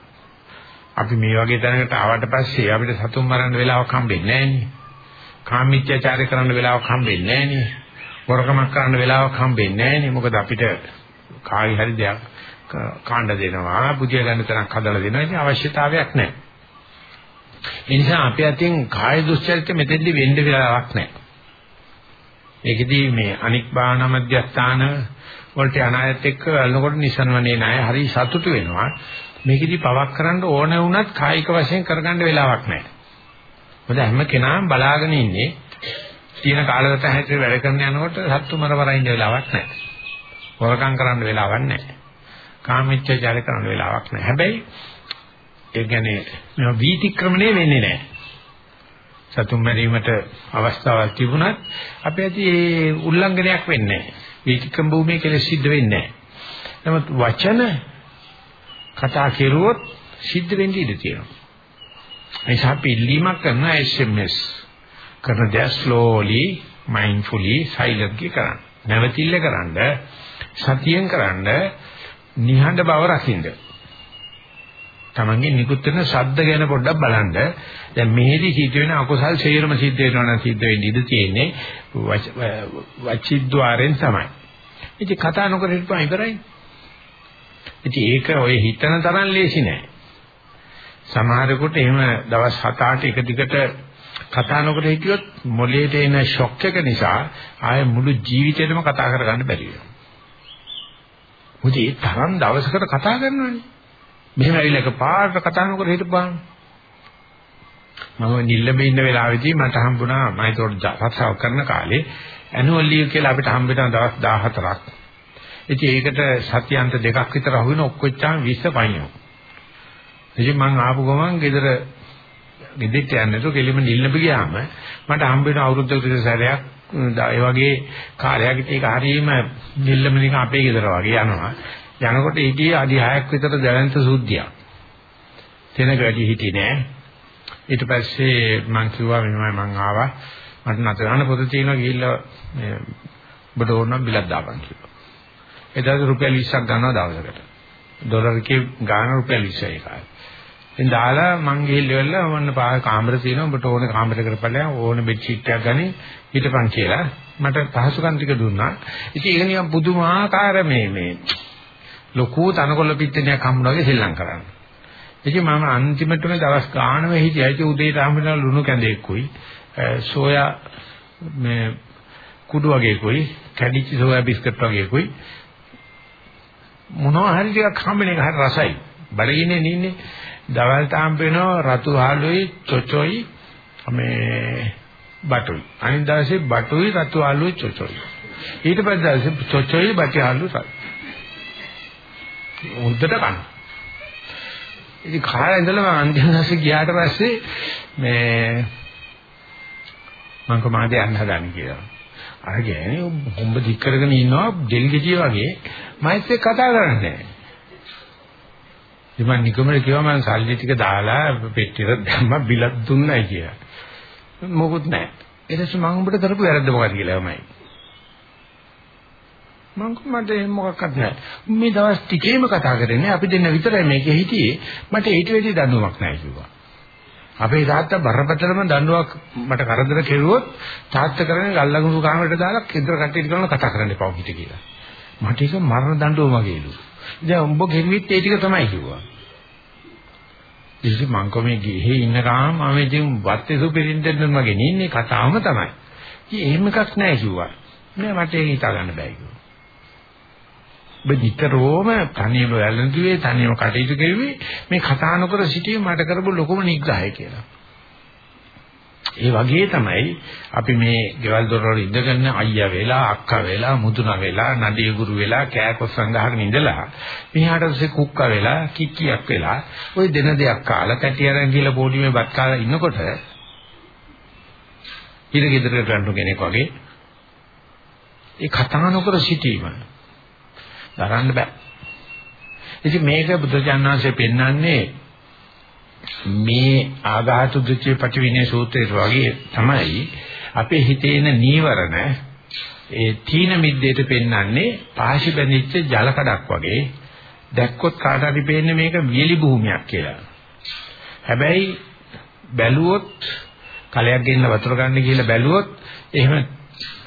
අපි මේ වගේ තැනකට ආවට පස්සේ අපිට සතුන් මරන්න වෙලාවක් හම්බෙන්නේ නැහනේ. කාමීත්‍යචාරය කරන්න වෙලාවක් හම්බෙන්නේ නැහනේ. වරකමක් කරන්න වෙලාවක් හම්බෙන්නේ නැහනේ. මොකද අපිට කායි හරි දෙයක් කාණ්ඩ දෙනවා, බුදිය ගන්න තරම් හදලා දෙනවා. ඉතින් අවශ්‍යතාවයක් නැහැ. ඒ නිසා අපි අතින් කාය දුස්චරිත මෙතෙන්දි වෙන්න වෙලාවක් නැහැ. ඒකෙදි මේ අනික් බාහන මධ්‍යස්ථාන වලට අනායත් එක්ක අල්නකොට නිසන්වනේ නැහැ. හරි සතුටු වෙනවා. මේකෙදි පවක් කරන්න ඕන වුණත් කායික වශයෙන් කරගන්න වෙලාවක් නැහැ. මොකද හැම කෙනාම බලාගෙන ඉන්නේ තියෙන කාලගත හැටි වැඩ කරන යනකොට සත්තු මරවර ඉන්න වෙලාවක් නැහැ. වරකම් කරන්න වෙලාවක් නැහැ. කාමීච්ඡාචාර කරන්න වෙලාවක් නැහැ. හැබැයි ඒ කියන්නේ මේ වීතික්‍රමණය වෙන්නේ නැහැ. සතුන් මරීමට අවස්ථාවක් තිබුණත් අපි ඇති ඒ උල්ලංඝනයක් වෙන්නේ නැහැ. වීතික්‍රම භූමිය කියලා සිද්ධ වෙන්නේ නැහැ. නමුත් වචන කතා කෙරුවොත් සිද්ධ වෙන්න ඉඩ තියෙනවා. ඒ නිසා අපි ඉල්ලීමක් කරන SMS කරන දේ slowly mindfully silently කරන්න. නැවතිල්ල කරන්න සතියෙන් කරන්න නිහඬ බව රකින්න. තමන්ගේ නිකුත් වෙන ශබ්ද ගැන පොඩ්ඩක් බලන්න. දැන් මෙහෙදි සිද්ධ වෙන අකුසල් ශේරම සිද්ධ වෙනවා නම් සිද්ධ වෙන්න ඉඩ තියෙන්නේ වචිද්්වාරෙන් තමයි. ඉතින් කතා නොකර හිටපන් ඉවරයි. ඉතින් ඒක ඔය හිතන තරම් ලේසි නෑ. සමහරෙකුට එහෙම දවස් 7-8 එක දිගට කතා නොකර හිටියොත් මොළයට එන ෂොක් එක නිසා ආය මුළු ජීවිතේටම කතා කරගන්න බැරි වෙනවා. මොකද ඒ තරම් දවසකට කතා කරනවනේ. මෙහෙම ඇවිල්ලා එක පාට කතා නොකර හිටපුවාම මම නිල්ලඹ ඉන්න වෙලාවෙදී මට හම්බුණා මම ඒකට රස්සාව කරන කාලේ ඇනුවල් ලීව් කියලා අපිට හම්බ වෙන දවස් 14ක්. ඉතින් ඒකට සතියන්ත දෙකක් විතර අහුවෙන ඔක්කොච්චාම 20 පයින්නවා. ඉතින් මං ආපු ගමන් ගෙදර ගෙදෙට්ට යන්නේ නැතුව කෙලිම නිල්ලඹ ගියාම මට හම්බ වෙන අවුරුද්දකට විතර සැරයක් ඒ වගේ කාර්යයක් ඒක හරීම නිල්ලඹ නිකන් අපේ ගෙදර වගේ යනවා. යනකොට ඉතින් අඩි 6ක් විතර දැලන්ත සුද්ධියක්. තැනක වැඩි හිටියේ නෑ. ඊට පස්සේ මං කිව්වා මෙහෙමයි මං ආවා මට නතරන පොත තියෙනවා ගිහිල්ලා මේ ඔබට ඕන නම් බිලක් දාපන් කිව්වා. එදාට රුපියල් 20ක් ගන්නවා දවසකට. ඩොලර් එකේ ගාන රුපියල් 20යි කාලේ. ඉතින් දාලා මං ගිහිල්ලා මන්න පාර කාමර තියෙනවා ඔබට ඕන කාමරයකට ඵලයන් ඕන බෙඩ් ෂීට් එකක් ගනි හිටපන් කියලා මට පහසුකම් ටික දුන්නා. ඉතින් ඒක නිකන් පුදුමාකාර මේ මේ ලොකු තනකොළ පිට්ටනියක් හම්බුනා වගේ සෙල්ලම් කරන්නේ. ඉතින් මම අන්තිමටම දවස් ගානම හිටියා. ඉතින් උදේට හම්බෙන ලුණු කැඳෙකුයි සෝයා මේ කුඩු වගේකුයි කැඩිච්ච සෝයා බිස්කට් වගේකුයි මොනවා හරි ටිකක් හම්බෙන එක හරි රසයි. බඩගින්නේ නින්නේ දවල්ට හම්බ වෙනවා රතු ආලුයි චොචොයි මේ බටුයි. අනිත් දවසේ බටුයි රතු ආලුයි චොචොයි. ඊට පස්සේ දවසේ චොචොයි බටි ආලු රයි. හොඳට කන්න. ඉතින් කාලා ඉඳලා මම අන්තිම දවසේ ගියාට පස්සේ මේ මම කොහමද යන්න හදන්නේ කියලා. අර ගෑණි හොම්බ දික් කරගෙන ඉන්නවා දෙල්ගෙඩිය වගේ මයිත් එක්ක කතා කරන්නේ නැහැ. ඉතින් මම නිකමල කිව්වා මම සල්ලි ටික දාලා පෙට්ටියට දැම්මා බිලක් දුන්නයි කියලා. මොකුත් නැහැ. ඊට පස්සේ මම උඹට කරපු වැරද්ද මොකක්ද කියලා මමයි. මං මට මොකක්වත් නැහැ. මේ දවස් ටිකේම කතා කරන්නේ අපි දෙන්න විතරයි මේකේ හිටියේ. මට ඊට වෙඩි දඬුවමක් නැහැ කිව්වා. අපේ තාත්තා බරපතලම දඬුවමක් මට කරදර කෙරුවොත් තාත්තා කරන්නේ ගල්ලගුරු කාමරයට දාලා කෙදර කට්ටියට කරන කතා කරන්න එපා කිට කියලා. මට ඒක මරණ දඬුවම වගේලු. දැන් උඹ ගෙම්විත් ඒ ටික තමයි කිව්වා. ඉතින් මං කොමේ ගිහේ ඉන්න ගාම මම ඉතින් වත්තේ සුපිරින්ටෙන්ඩන්ට් වගේ නින්නේ කතාවම තමයි. ඉතින් එහෙම එකක් නැහැ කිව්වා. නෑ මට ඒක හිතා ගන්න බෑ කිව්වා. ඔබ නිතරම තනියම වැළඳුවේ තනියම කටයුතු කරුවේ මේ කතා නොකර සිටීම මට කරපු ලොකුම නිග්‍රහය කියලා. ඒ වගේ තමයි අපි මේ ගෙවල් දොරවල් ඉඳගෙන අයියා වෙලා අක්කා වෙලා මුදුන වෙලා නඩේ ගුරු වෙලා කෑකොස් සංගහගෙන ඉඳලා මෙහාට පස්සේ කුක්ක වෙලා කික්කියක් වෙලා ওই දෙන දෙයක් කාලා කැටි අරන් ගිහලා පොඩිමේ බත් කාලා ඉන්නකොට ඉර ගෙදරට යන්න කෙනෙක් වගේ ඒ කතා නොකර සිටීම දරන්න බෑ. ඉතින් මේක බුදුජානනාංශයෙන් පෙන්වන්නේ මේ ආඝාත දුච්චේ පටිවිනේ සූත්‍රයේ වගේ තමයි අපේ හිතේ එන නීවරණ ඒ තීන මිද්දේට පෙන්වන්නේ පාශි බැඳිච්ච ජල කඩක් වගේ දැක්කොත් කාට හරි පේන්නේ මේක වියලි භූමියක් කියලා. හැබැයි බැලුවොත් කලයක් ගෙන්න වතුර ගන්න කියලා බැලුවොත් එහෙම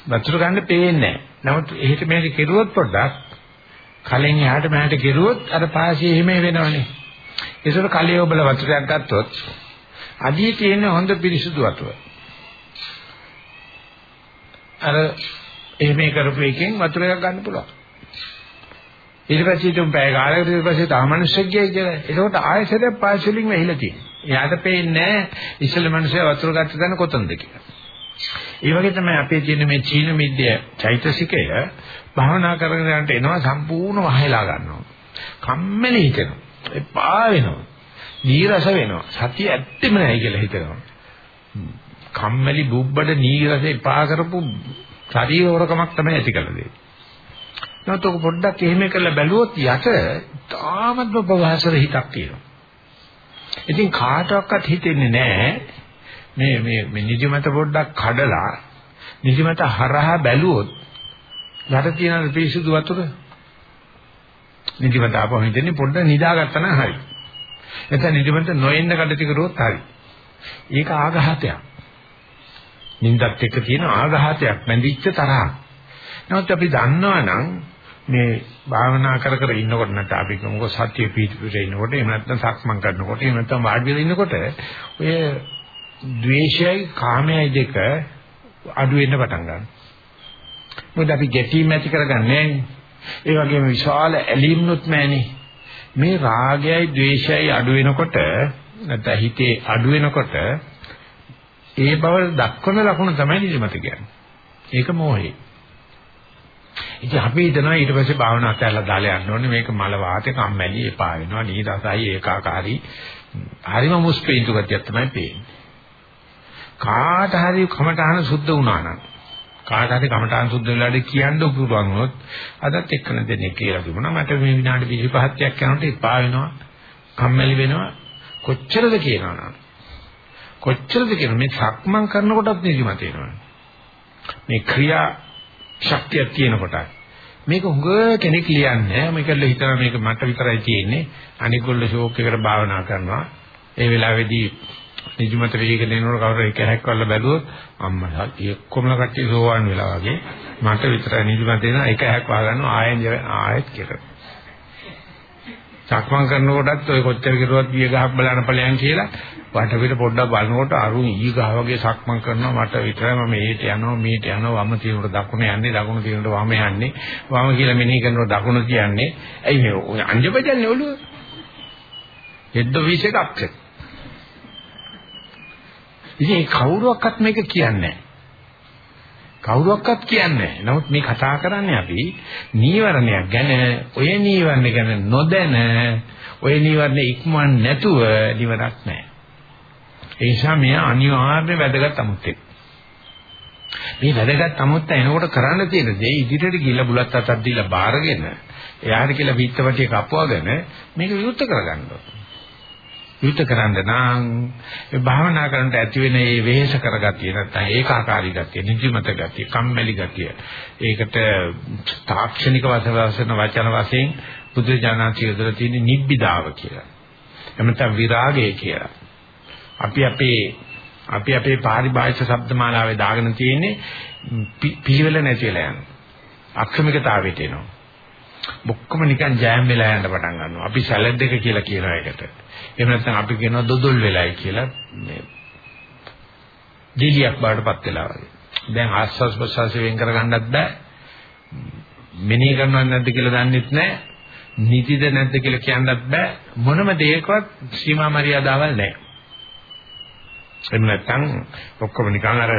වතුර ගන්න පේන්නේ නැහැ. නමුත් එහෙට මෙහෙට කෙරුවොත් පොඩ්ඩක් කලෙන් එහාට මෙහාට ගෙරුවොත් අර පාසිය එහෙම වෙනවනේ. ඒසොර කලිය ඔබල වතුරයක් ගත්තොත් අදී තියෙන හොඳ පිරිසුදු වතුර. අර එහෙම කරපු එකෙන් වතුරයක් ගන්න පුළුවන්. ඊට පස්සේ තුන් පැය කාලයකට ඊට පස්සේ තාමනුෂ්‍යෙක් ගියයි කියලා. ඒකට ආයෙසරයක් පාසියලින් වෙහිලා තියෙනවා. එයාට පේන්නේ නැහැ ඉස්සෙල්ල මිනිස්සයා වතුර ගත්ත තැන කොතනද කියලා. ඒ වගේ තමයි අපේ තියෙන මේ චීන මිද්‍ය චෛතසිකය භාවනා කරගෙන යනට එනවා සම්පූර්ණ වහයලා ගන්නවා. කම්මැලි හිතෙනවා. එපා වෙනවා. නීරස වෙනවා. සතිය ඇත්තෙම නැහැ කියලා හිතනවා. කම්මැලි බුබ්බඩ නීරස එපා කරපු ශරීරවරකමක් තමයි ඇති කළේ. නැත්නම් පොඩ්ඩක් එහෙම කරලා බැලුවොත් යට තාමත් ප්‍රවාසර හිතක් තියෙනවා. ඉතින් කාටවත් හිතෙන්නේ නැහැ මේ මේ මේ නිදිමත පොඩ්ඩක් කඩලා නිදිමත හරහා බැලුවොත් යට තියෙන පිරිසුදු වතුර නිදිමත ආපහු හිතන්නේ පොඩ්ඩක් නිදාගත්තා නම් හරි. නැත්නම් නිදිමත නොඑන්න කඩති කරුවොත් හරි. ඒක ආඝාතයක්. නින්දත් එක්ක තියෙන ආඝාතයක් බැඳිච්ච තරහ. නමුත් අපි දන්නවනම් මේ භාවනා කර කර ඉන්නකොට නැත්නම් අපි කොහොමද සත්‍ය පිටිපිට ඉන්නකොට එහෙම නැත්නම් සක්මන් කරනකොට එහෙම නැත්නම් වාඩි වෙලා ඉන්නකොට ඔය ද්වේෂයයි කාමයයි දෙක අඩු වෙන්න පටන් ගන්නවා. මොකද අපි ගැටීම් ඇති කරගන්නේ ඒ වගේම විශාල ඇලීම්නුත් නැහනේ. මේ රාගයයි ද්වේෂයයි අඩු වෙනකොට නැත්නම් හිතේ අඩු වෙනකොට ඒ බව දක්වන ලකුණ තමයි නිදිමත කියන්නේ. ඒක මෝහේ. ඉතින් අපි හිතනවා ඊට පස්සේ භාවනා කරලා දාලා යන්න ඕනේ මේක මල වාතේ කම්මැලි එපා වෙනවා නීරසයි ඒකාකාරී හරිම මුස්පීන්තු ගතියක් තමයි පේන්නේ. කාට හරි කමටහන සුද්ධ වුණා නම් කාට හරි කමටහන් සුද්ධ වෙලාදී කියන්න පුළුවන් වුණොත් අදත් එක්කන දෙන්නේ කියලා තිබුණා මට මේ විනාඩි 25ක් යනකොට එපා වෙනවා කම්මැලි වෙනවා කොච්චරද කියනවනම් කොච්චරද කියන මේ සක්මන් කරනකොටත් නිදිමත එනවා මේ ක්‍රියා ශක්තිය තියෙන කොටයි. මේක හුඟ කෙනෙක් ලියන්නේ මේකල්ල හිතන මේක මට විතරයි තියෙන්නේ. අනිගොල්ල ෂෝක් එකට භාවනා කරනවා. ඒ වෙලාවේදී නිජමත වේගන එනකොට කවුරු එක හැක් කරලා බැලුවොත් අම්මලා එක්කොමල කට්ටිය සෝවන් වෙලා වගේ මට විතරයි නිජමත එන එක හැක් වහගන්නවා ආයෙත් ආයෙත් කියලා. සක්මන් කරනකොටත් ඔය කොච්චර කිරුවත් බිය ගහක් බලන්න ඵලයන් කියලා වටපිට පොඩ්ඩක් බලනකොට අරුන් ඊ ගහ වගේ සක්මන් කරනවා. මට විතරයි මම මේට යනවා මේට යනවා. වම තියෙනකොට දකුණ යන්නේ දකුණ තියෙනකොට වම යන්නේ. වම කියලා මෙනෙහි කරනකොට දකුණ කියන්නේ ඇයි මේ ඔය අංජබජන්නේ ඔළුව? හෙද්ද විශ් එකක් අක්ෂේ ඉතින් කවුරුවක්වත් මේක කියන්නේ කවුරුවක්වත් කියන්නේ නමුත් මේ කතා කරන්නේ අපි නීවරණයක් ගැන ඔය නීවරණ ගැන නොදැන ඔය නීවරණ ඉක්මවන්න නැතුව නිවරක් නැහැ ඒ නිසා මේ අනිවාර්ය වැදගත් අමුත්තෙක්. මේ වැදගත් අමුත්ත එනකොට කරන්න තියෙන දේ ඉදිරියට ගිහිල්ලා බුලත් අතක් දීලා බාරගෙන එයාට කියලා පිටවටිය කපවගෙන මේක විරුද්ධ කරගන්න ඕනේ. විරුද්ධ කරන්න නම් ඒ භාවනා කරනට ඇති වෙන මේ වෙහෙස කරගතිය නැත්නම් ඒකාකාරී ගතිය, නිදිමත ගතිය, කම්මැලි ගතිය. ඒකට තාක්ෂණික වශයෙන් වචන වශයෙන් බුදු ජානකී යොදලා තියෙන නිබ්බිදාව කියලා. එමෙතන විරාගය කියලා. අපි අපේ අපි අපේ පාරිභාෂික ශබ්දමාලාවේ දාගෙන තියෙන්නේ පිළිවෙල නැති වෙලා යනවා. අක්‍රමිකතාවයට එනවා. බොක්කම නිකන් ජෑම් වෙලා යන්න පටන් ගන්නවා. අපි සැලඩ් එක කියලා කියනවා ඒකට. එහෙම නැත්නම් අපි කියනවා දොදොල් වෙලයි කියලා මේ දෙලියක් බාටපත් වෙලා වගේ. දැන් ආස්වාස් ප්‍රසවාස වෙන් කරගන්නත් බෑ. මෙනෙහි කරනවද නැද්ද කියලා දන්නෙත් නෑ. නිතිද නැද්ද කියලා කියන්නත් බෑ. මොනම දෙයකවත් සීමා මරියාදාවල් නැහැ. එහෙම නැත්නම් ඔක්කොම නිකන් අර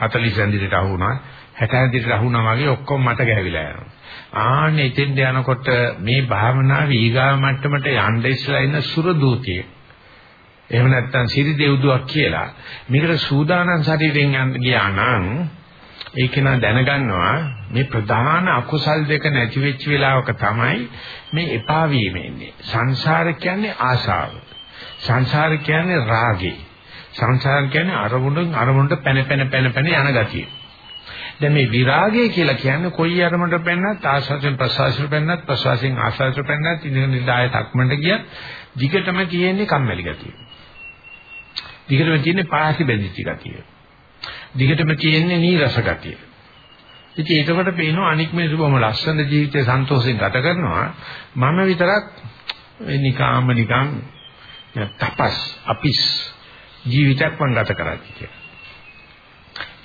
40 ඇඳිට අහු වුණා 60 ඇඳිට අහු වුණා වගේ ඔක්කොම මට ගැවිලා යනවා. ආන්නේ එතෙන්ද යනකොට මේ භාවනාව ඊගා මට්ටමට යන්න ඉස්සලා ඉන්න සුර දූතිය. එහෙම නැත්නම් සිරි දෙව්දුවක් කියලා මේකට සූදානම් ශරීරයෙන් යන්න ගියා නම් ඒක නා දැනගන්නවා මේ ප්‍රධාන අකුසල් දෙක නැති වෙච්ච වෙලාවක තමයි මේ එපා වීම එන්නේ. සංසාර කියන්නේ ආශාව. සංසාර කියන්නේ රාගේ. සංසාර කියන්නේ අරමුණෙන් අරමුණට පැන පැන පැන පැන යන ගතිය. දැන් මේ විරාගය කියලා කියන්නේ කොයි අරමුණට පැන්නත් ආශාසෙන් ප්‍රසවාසයෙන් පැන්නත් ප්‍රසවාසයෙන් ආශාසයෙන් පැන්නත් ඉඳගෙන නිදාය තක්මන්ට ගියත් දිගටම තියෙන්නේ කම්මැලි ගතිය. දිගටම තියෙන්නේ පාසි බැඳිච්ච ගතිය. දිගටම තියෙන්නේ නීරස ගතිය. ඉතින් ඒකකට පේනවා අනික් මිනිස්සු බොහොම ලස්සන ජීවිතය සන්තෝෂයෙන් ගත කරනවා මම විතරක් නිකාම නිකන් තපස් අපිස් ජීවිතයක් මම ගත කරන්නේ කියලා.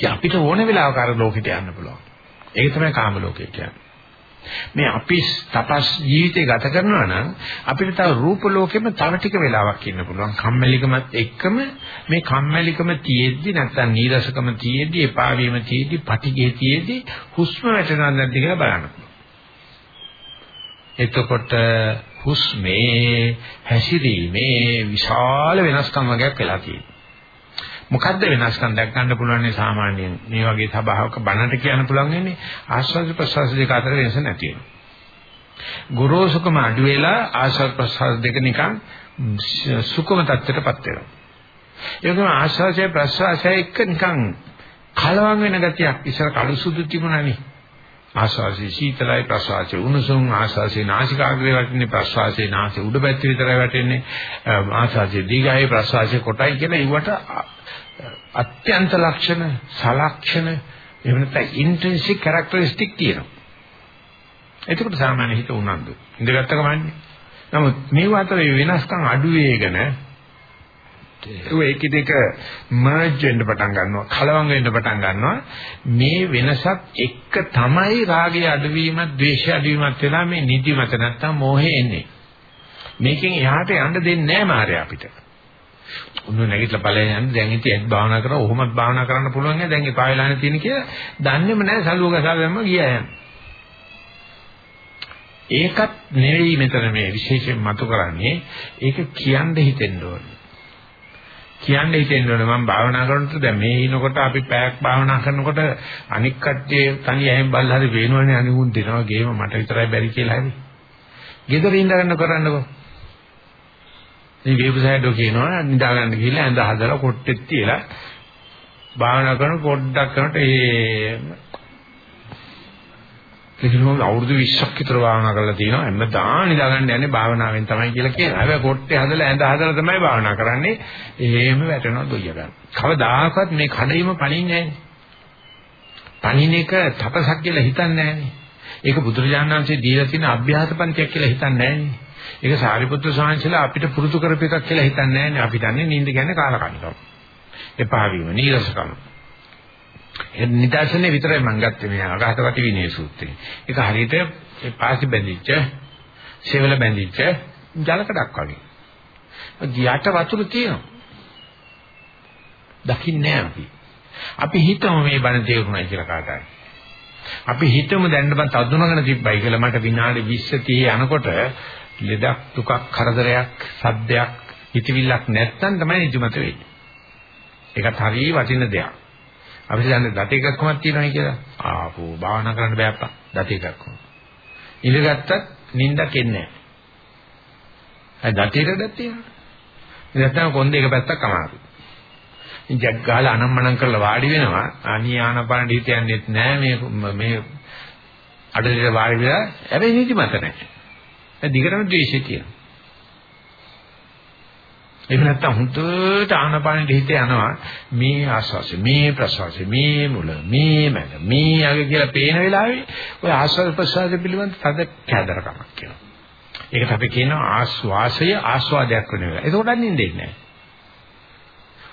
ඉතින් අපිට ඕන වෙලාවක අර ලෝකෙට යන්න පුළුවන්. ඒක තමයි කාම ලෝකය කියන්නේ. මේ අපි තපස් ජීවිතය ගත කරනවා නම් අපිට තව රූප ලෝකෙම තව ටික වෙලාවක් ඉන්න පුළුවන්. කම්මැලිකමත් එක්කම මේ කම්මැලිකම තියෙද්දි නැත්තම් නීරසකම තියෙද්දි එපා වීම තියෙද්දි පටිඝය තියෙද්දි හුස්ම වැටෙනවද නැද්ද කියලා බලන්න. එතකොට හුස්මේ හැසිරීමේ විශාල වෙනස්කම් වගේක් වෙලා තියෙනවා. මොකද්ද වෙනස්කම් දැක් ගන්න පුළුවන් සාමාන්‍යයෙන් මේ වගේ සබාවක බණට කියන්න පුළුවන් වෙන්නේ ආස්වාද ප්‍රසවාස දෙක අතර වෙනස නැති වෙනවා. ගොරෝසුකම අඩු වෙලා ආස්වාද ප්‍රසවාස දෙක නිකන් සුකුම තත්ත්වයටපත් වෙනවා. ඒ වගේම ආස්වාදයේ ප්‍රසවාසයේ එක නිකන් කලවම් වෙන ගතියක් ඉස්සර කළු සුදු තිබුණානේ. ආස්වාසේ සීතලයි ප්‍රසවාසයේ උණුසුම් ආස්වාසේ නාසිකාග්‍රේ වටින්නේ ප්‍රසවාසයේ නාසයේ උඩ පැත්ත විතරයි වැටෙන්නේ ආස්වාසේ දීඝයි ප්‍රසවාසයේ කොටයි කියලා ඉවට අත්‍යන්ත ලක්ෂණ, සලක්ෂණ, එහෙම නැත්නම් ඉන්ට්‍රින්සික් කැරක්ටරිස්ටික් තියෙනවා. එතකොට සාමාන්‍ය හිත උනන්දු. ඉඳගත්ත කමන්නේ. නමුත් මේ අතරේ වෙනස්කම් අඩු වේගන ඒක දෙක මර්ජ් වෙන්න පටන් ගන්නවා කලවම් වෙන්න පටන් ගන්නවා මේ වෙනසත් එක්ක තමයි රාගය අඩුවීමත් ද්වේෂය අඩුවීමත් වෙලා මේ නිදිමත නැත්තම් මෝහය එන්නේ මේකෙන් එහාට යන්න දෙන්නේ නැහැ මාරය අපිට උණු නැගිටලා ඵලයන් යන්නේ දැන් ඉතින් එත් භාවනා කරා ඔහොමත් භාවනා කරන්න පුළුවන් නේ දැන් ඒ පායලානේ තියෙන කියලා දන්නේම නැහැ සලුව ගසාවෙම ගියා යන්නේ ඒකත් නෙවෙයි මෙතන මේ විශේෂයෙන් මතු කරන්නේ ඒක කියන්න හිතෙන්න ඕනේ. කියන්න හිතෙන්න ඕනේ මම භාවනා කරනකොට දැන් මේ ඉනකොට අපි පැයක් භාවනා කරනකොට අනික් කට්ටිය තනි ඇහෙන් බල්ලා හරි වේනවනේ අනිකුන් දෙනවා ගේම මට විතරයි බැරි කියලා හරි. ගෙදර ඉඳගෙන කරන්නකෝ. මේ වේබසයිඩෝ කියනවා නිදා ගන්න ගිහිල්ලා ඇඳ හදලා කොට්ටෙත් තියලා භාවනා කරන පොඩ්ඩක් කරනකොට ඒ ඒකම අවුරුදු 20ක් විතර භාවනා කරලා තියෙනවා. හැමදාම නිදාගන්න යන්නේ භාවනාවෙන් තමයි කියලා කියනවා. හැබැයි කොට්ටේ හදලා ඇඳ හදලා තමයි භාවනා කරන්නේ. එහෙම වැටෙනවා දොయ్య ගන්න. කවදාකවත් මේ කඩේම පණින්නේ නැහැ. පණින එක තපසක් කියලා හිතන්නේ නැහැ. ඒක බුදුරජාණන් වහන්සේ දීලා තියෙන අභ්‍යාස පන්තියක් කියලා හිතන්නේ නැහැ. ඒක සාරිපුත්‍ර ස්වාමීන්සලා අපිට පුරුදු කරපු එකක් කියලා හිතන්නේ නැහැ. අපි දන්නේ නිින්ද කියන්නේ කාලකන්නිකම. එපා වීම, නීරසකම. ඒ නිදර්ශනේ විතරයි මම ගත්තේ මේ අගහතවටි විනය සූත්‍රේ. ඒක හරියට ඒ පාසි බැඳිච්ච, සෙවල බැඳිච්ච ජලකඩක් වගේ. ගියට වතුර තියෙනවා. දකින්නේ අපි. අපි හිතමු මේ බණ තේරුණා කියලා කාටයි. අපි හිතමු දැන්න බන් තදුනගෙන තිබ්බයි කියලා මට විනාඩි 20 30 යනකොට ලෙඩක් දුකක් කරදරයක් සද්දයක් හිතවිල්ලක් නැත්තම් තමයි නිදිමත වෙන්නේ. ඒකත් හරිය වටින දෙයක්. අපි දන්නේ දත එකක්මක් තියෙනවා කියලා. ආපෝ භාවනා කරන්න බෑ අප්පා. දත එකක්ම. ඉඳගත්තත් නිින්දක් එන්නේ නැහැ. ඒ දත එකක් තියෙනවා. නැත්නම් කොන්ද එක පැත්තක් අමාරුයි. ජග් ගාලා අනම්මනම් කරලා වාඩි වෙනවා. අනී ආනපාන දිහට යන්නේත් නැහැ මේ මේ අඩේට වාඩි වෙලා හැබැයි නිදිමත නැහැ. ඒ දිගටම ද්වේෂය තියෙනවා. එහෙම නැත්නම් හුදුට ආනපානෙ හිත යනවා මේ ආස්වාසය මේ ප්‍රසවාසය මේ මුල මේ මැද මේ අග කියලා පේන වෙලාවේ ඔය ආස්වාද ප්‍රසවාස පිළිබඳ තද කැදරකමක් කියනවා. ඒකට අපි කියනවා ආස්වාසය ආස්වාදයක් වෙන වෙලාව. ඒකෝට නින්දෙන්නේ නැහැ.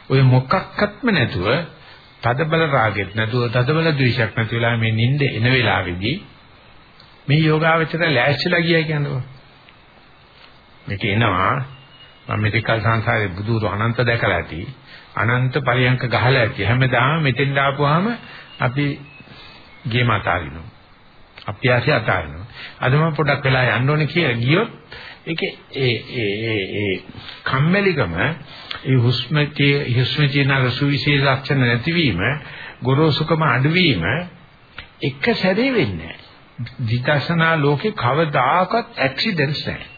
ඔය මොකක්වත්ම නැතුව තද බල රාගෙත් නැතුව තද බල ද්වේෂයක් නැති වෙලාව මේ නින්ද එන වෙලාවේදී මේ යෝගාවචර ලෑස්තිලා ගියා කියන්නේ. මේක එනවා මම මෙතෙක්කල් සංසාරේ බුදුරු අනන්ත දැකලා ඇති. අනන්ත පරියන්ක ගහලා ඇති. හැමදාම මෙතෙන් ආපුවාම අපි ගේම අතාරිනවා. අභ්‍යාසය අතාරිනවා. අද මම පොඩක් වෙලා යන්න ඕනේ කියලා ගියොත් ඒකේ ඒ ඒ ඒ ඒ කම්මැලිකම ඒ හුස්මකේ හුස්මේ නැර සුවිශේෂ ලක්ෂණ නැතිවීම ගොරෝසුකම අඩුවීම එක සැරේ වෙන්නේ නැහැ. විදර්ශනා ලෝකේ කවදාකවත් ඇක්සිඩන්ට්ස් නැහැ.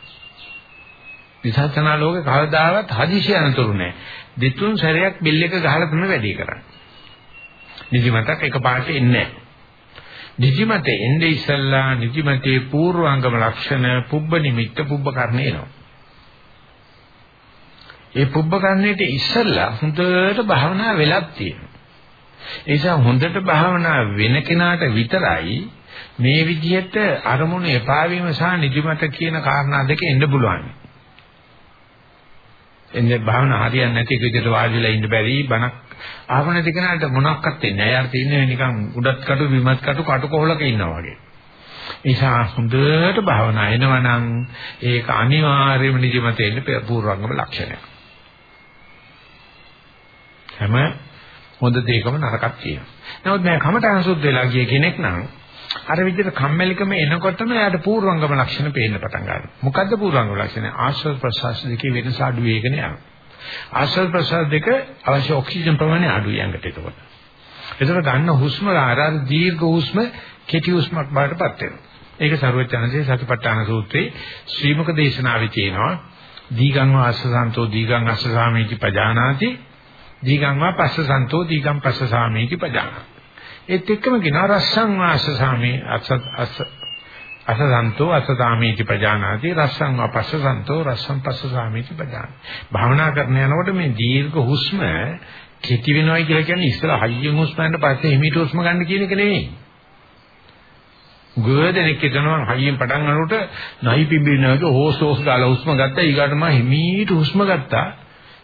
විසස්සනා ලෝකේ කවදාවත් හදිසිය අනතුරු නැහැ. දෙතුන් සැරයක් බිල් එක ගහලා තමයි වැඩි කරන්නේ. නිදිමතක් එකපාරට එන්නේ නැහැ. නිදිමතේ එන්නේ ඉස්සල්ලා නිදිමතේ පූර්වාංගම ලක්ෂණ පුබ්බ නිමිත්ත පුබ්බ කර්ණේ එනවා. ඒ පුබ්බ කර්ණේට ඉස්සල්ලා හොඳට භාවනා වෙලක් තියෙනවා. ඒ නිසා හොඳට භාවනා වෙන කෙනාට විතරයි මේ විදිහට අරමුණ එපා වීම සහ නිදිමත කියන කාරණා දෙක එන්න පුළුවන්. එන්නේ භාවනා හරියන්නේ නැති එක විදිහට වාඩිලා ඉන්න බැරි බණක් ආව නැති කෙනාට මොනක්වත් වෙන්නේ නැහැ. යාර තින්නේ නිකන් උඩත් කටු බිමත් කටු කටු කොහලක ඉන්නවා වගේ. නිසා හොඳට භාවනා එනවනම් ඒක අනිවාර්යයෙන්ම නිදිමත එන්න පූර්වංගම ලක්ෂණයක්. හැම හොඳ දෙයකම නරකක් තියෙනවා. නමුත් මම කමඨාන සුද්ධ වෙලා ගිය කෙනෙක් නම් අර විදිහට කම්මැලිකම එනකොටම එයාට පූර්වංගම ලක්ෂණ පේන්න පටන් ගන්නවා. මොකද්ද පූර්වංගම ලක්ෂණ? ආශ්වාස ප්‍රශ්වාස දෙකේ වෙනස අඩු වේගන යනවා. ආශ්වාස ප්‍රශ්වාස දෙක අවශ්‍ය ඔක්සිජන් ප්‍රමාණය අඩුයි යඟට එතකොට. එතකොට ගන්න හුස්ම ආරාධ දීර්ඝ හුස්ම කෙටි හුස්මක් බාටපත් වෙනවා. ඒක සර්වඥාන්සේ සතිපට්ඨාන සූත්‍රයේ ශ්‍රීමක දේශනාවේ තියෙනවා. දීගං වාස්සසන්තෝ දීගං අස්සසාමීති පජානාති දීගං වා පස්සසන්තෝ දීගං පස්සසාමීති පජානාති ඒත් එක්කම කියනවා රස්සං වාසසාමේ අස අස අසසන්තෝ අසසාමේති පජානාති රස්සං වාපස්සසන්තෝ රස්සං පස්සසාමේති පජාන භාවනා කරන යනකොට මේ දීර්ඝ හුස්ම කෙටි වෙනවයි කියලා කියන්නේ ඉස්සලා හයියෙන් හුස්ම ගන්න පස්සේ හිමීට හුස්ම ගන්න කියන එක නෙවෙයි. ගොඩනෙක් හිටනවා හයියෙන් පටන් ගන්නකොට නයි පිඹිනවද හොස් හොස් ගාලා හුස්ම ගත්තා. ඊගාට මම හිමීට හුස්ම ගත්තා.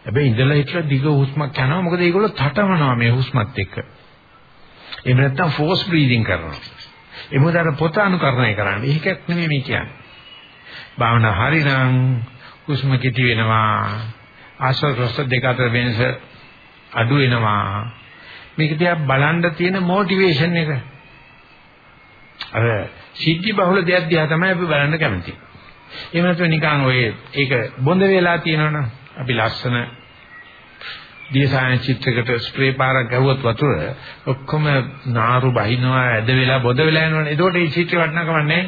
හැබැයි ඉඳලා හිටලා දිග හුස්මක් යනවා. මොකද ඒගොල්ලෝ තටමනවා මේ හුස්මත් එක්ක. එහෙම නැත්නම් ෆෝස් බ්‍රීදින් කරනවා. ඒ මොකද අර පොත අනුකරණය කරන්නේ. ඒකක් නෙමෙයි මේ කියන්නේ. භාවනා හරිනම් හුස්ම කිටි වෙනවා. ආශ්වාස ප්‍රශ්වාස දෙක අතර වෙනස අඩු වෙනවා. මේක දිහා බලන්න තියෙන මොටිවේෂන් එක. අර සිද්ධි බහුල දෙයක් දිහා තමයි අපි බලන්න කැමති. එහෙම නැත්නම් නිකන් ඔය ඒක බොඳ වෙලා තියෙනවනම් අපි ලස්සන දියසායන චිත්‍රයකට ස්ප්‍රේ පාරක් ගැහුවත් වතුර ඔක්කොම නාරු බහිනවා ඇද වෙලා බොඳ වෙලා යනවනේ. ඒකට මේ චිත්‍රය වටිනාකම නැහැ.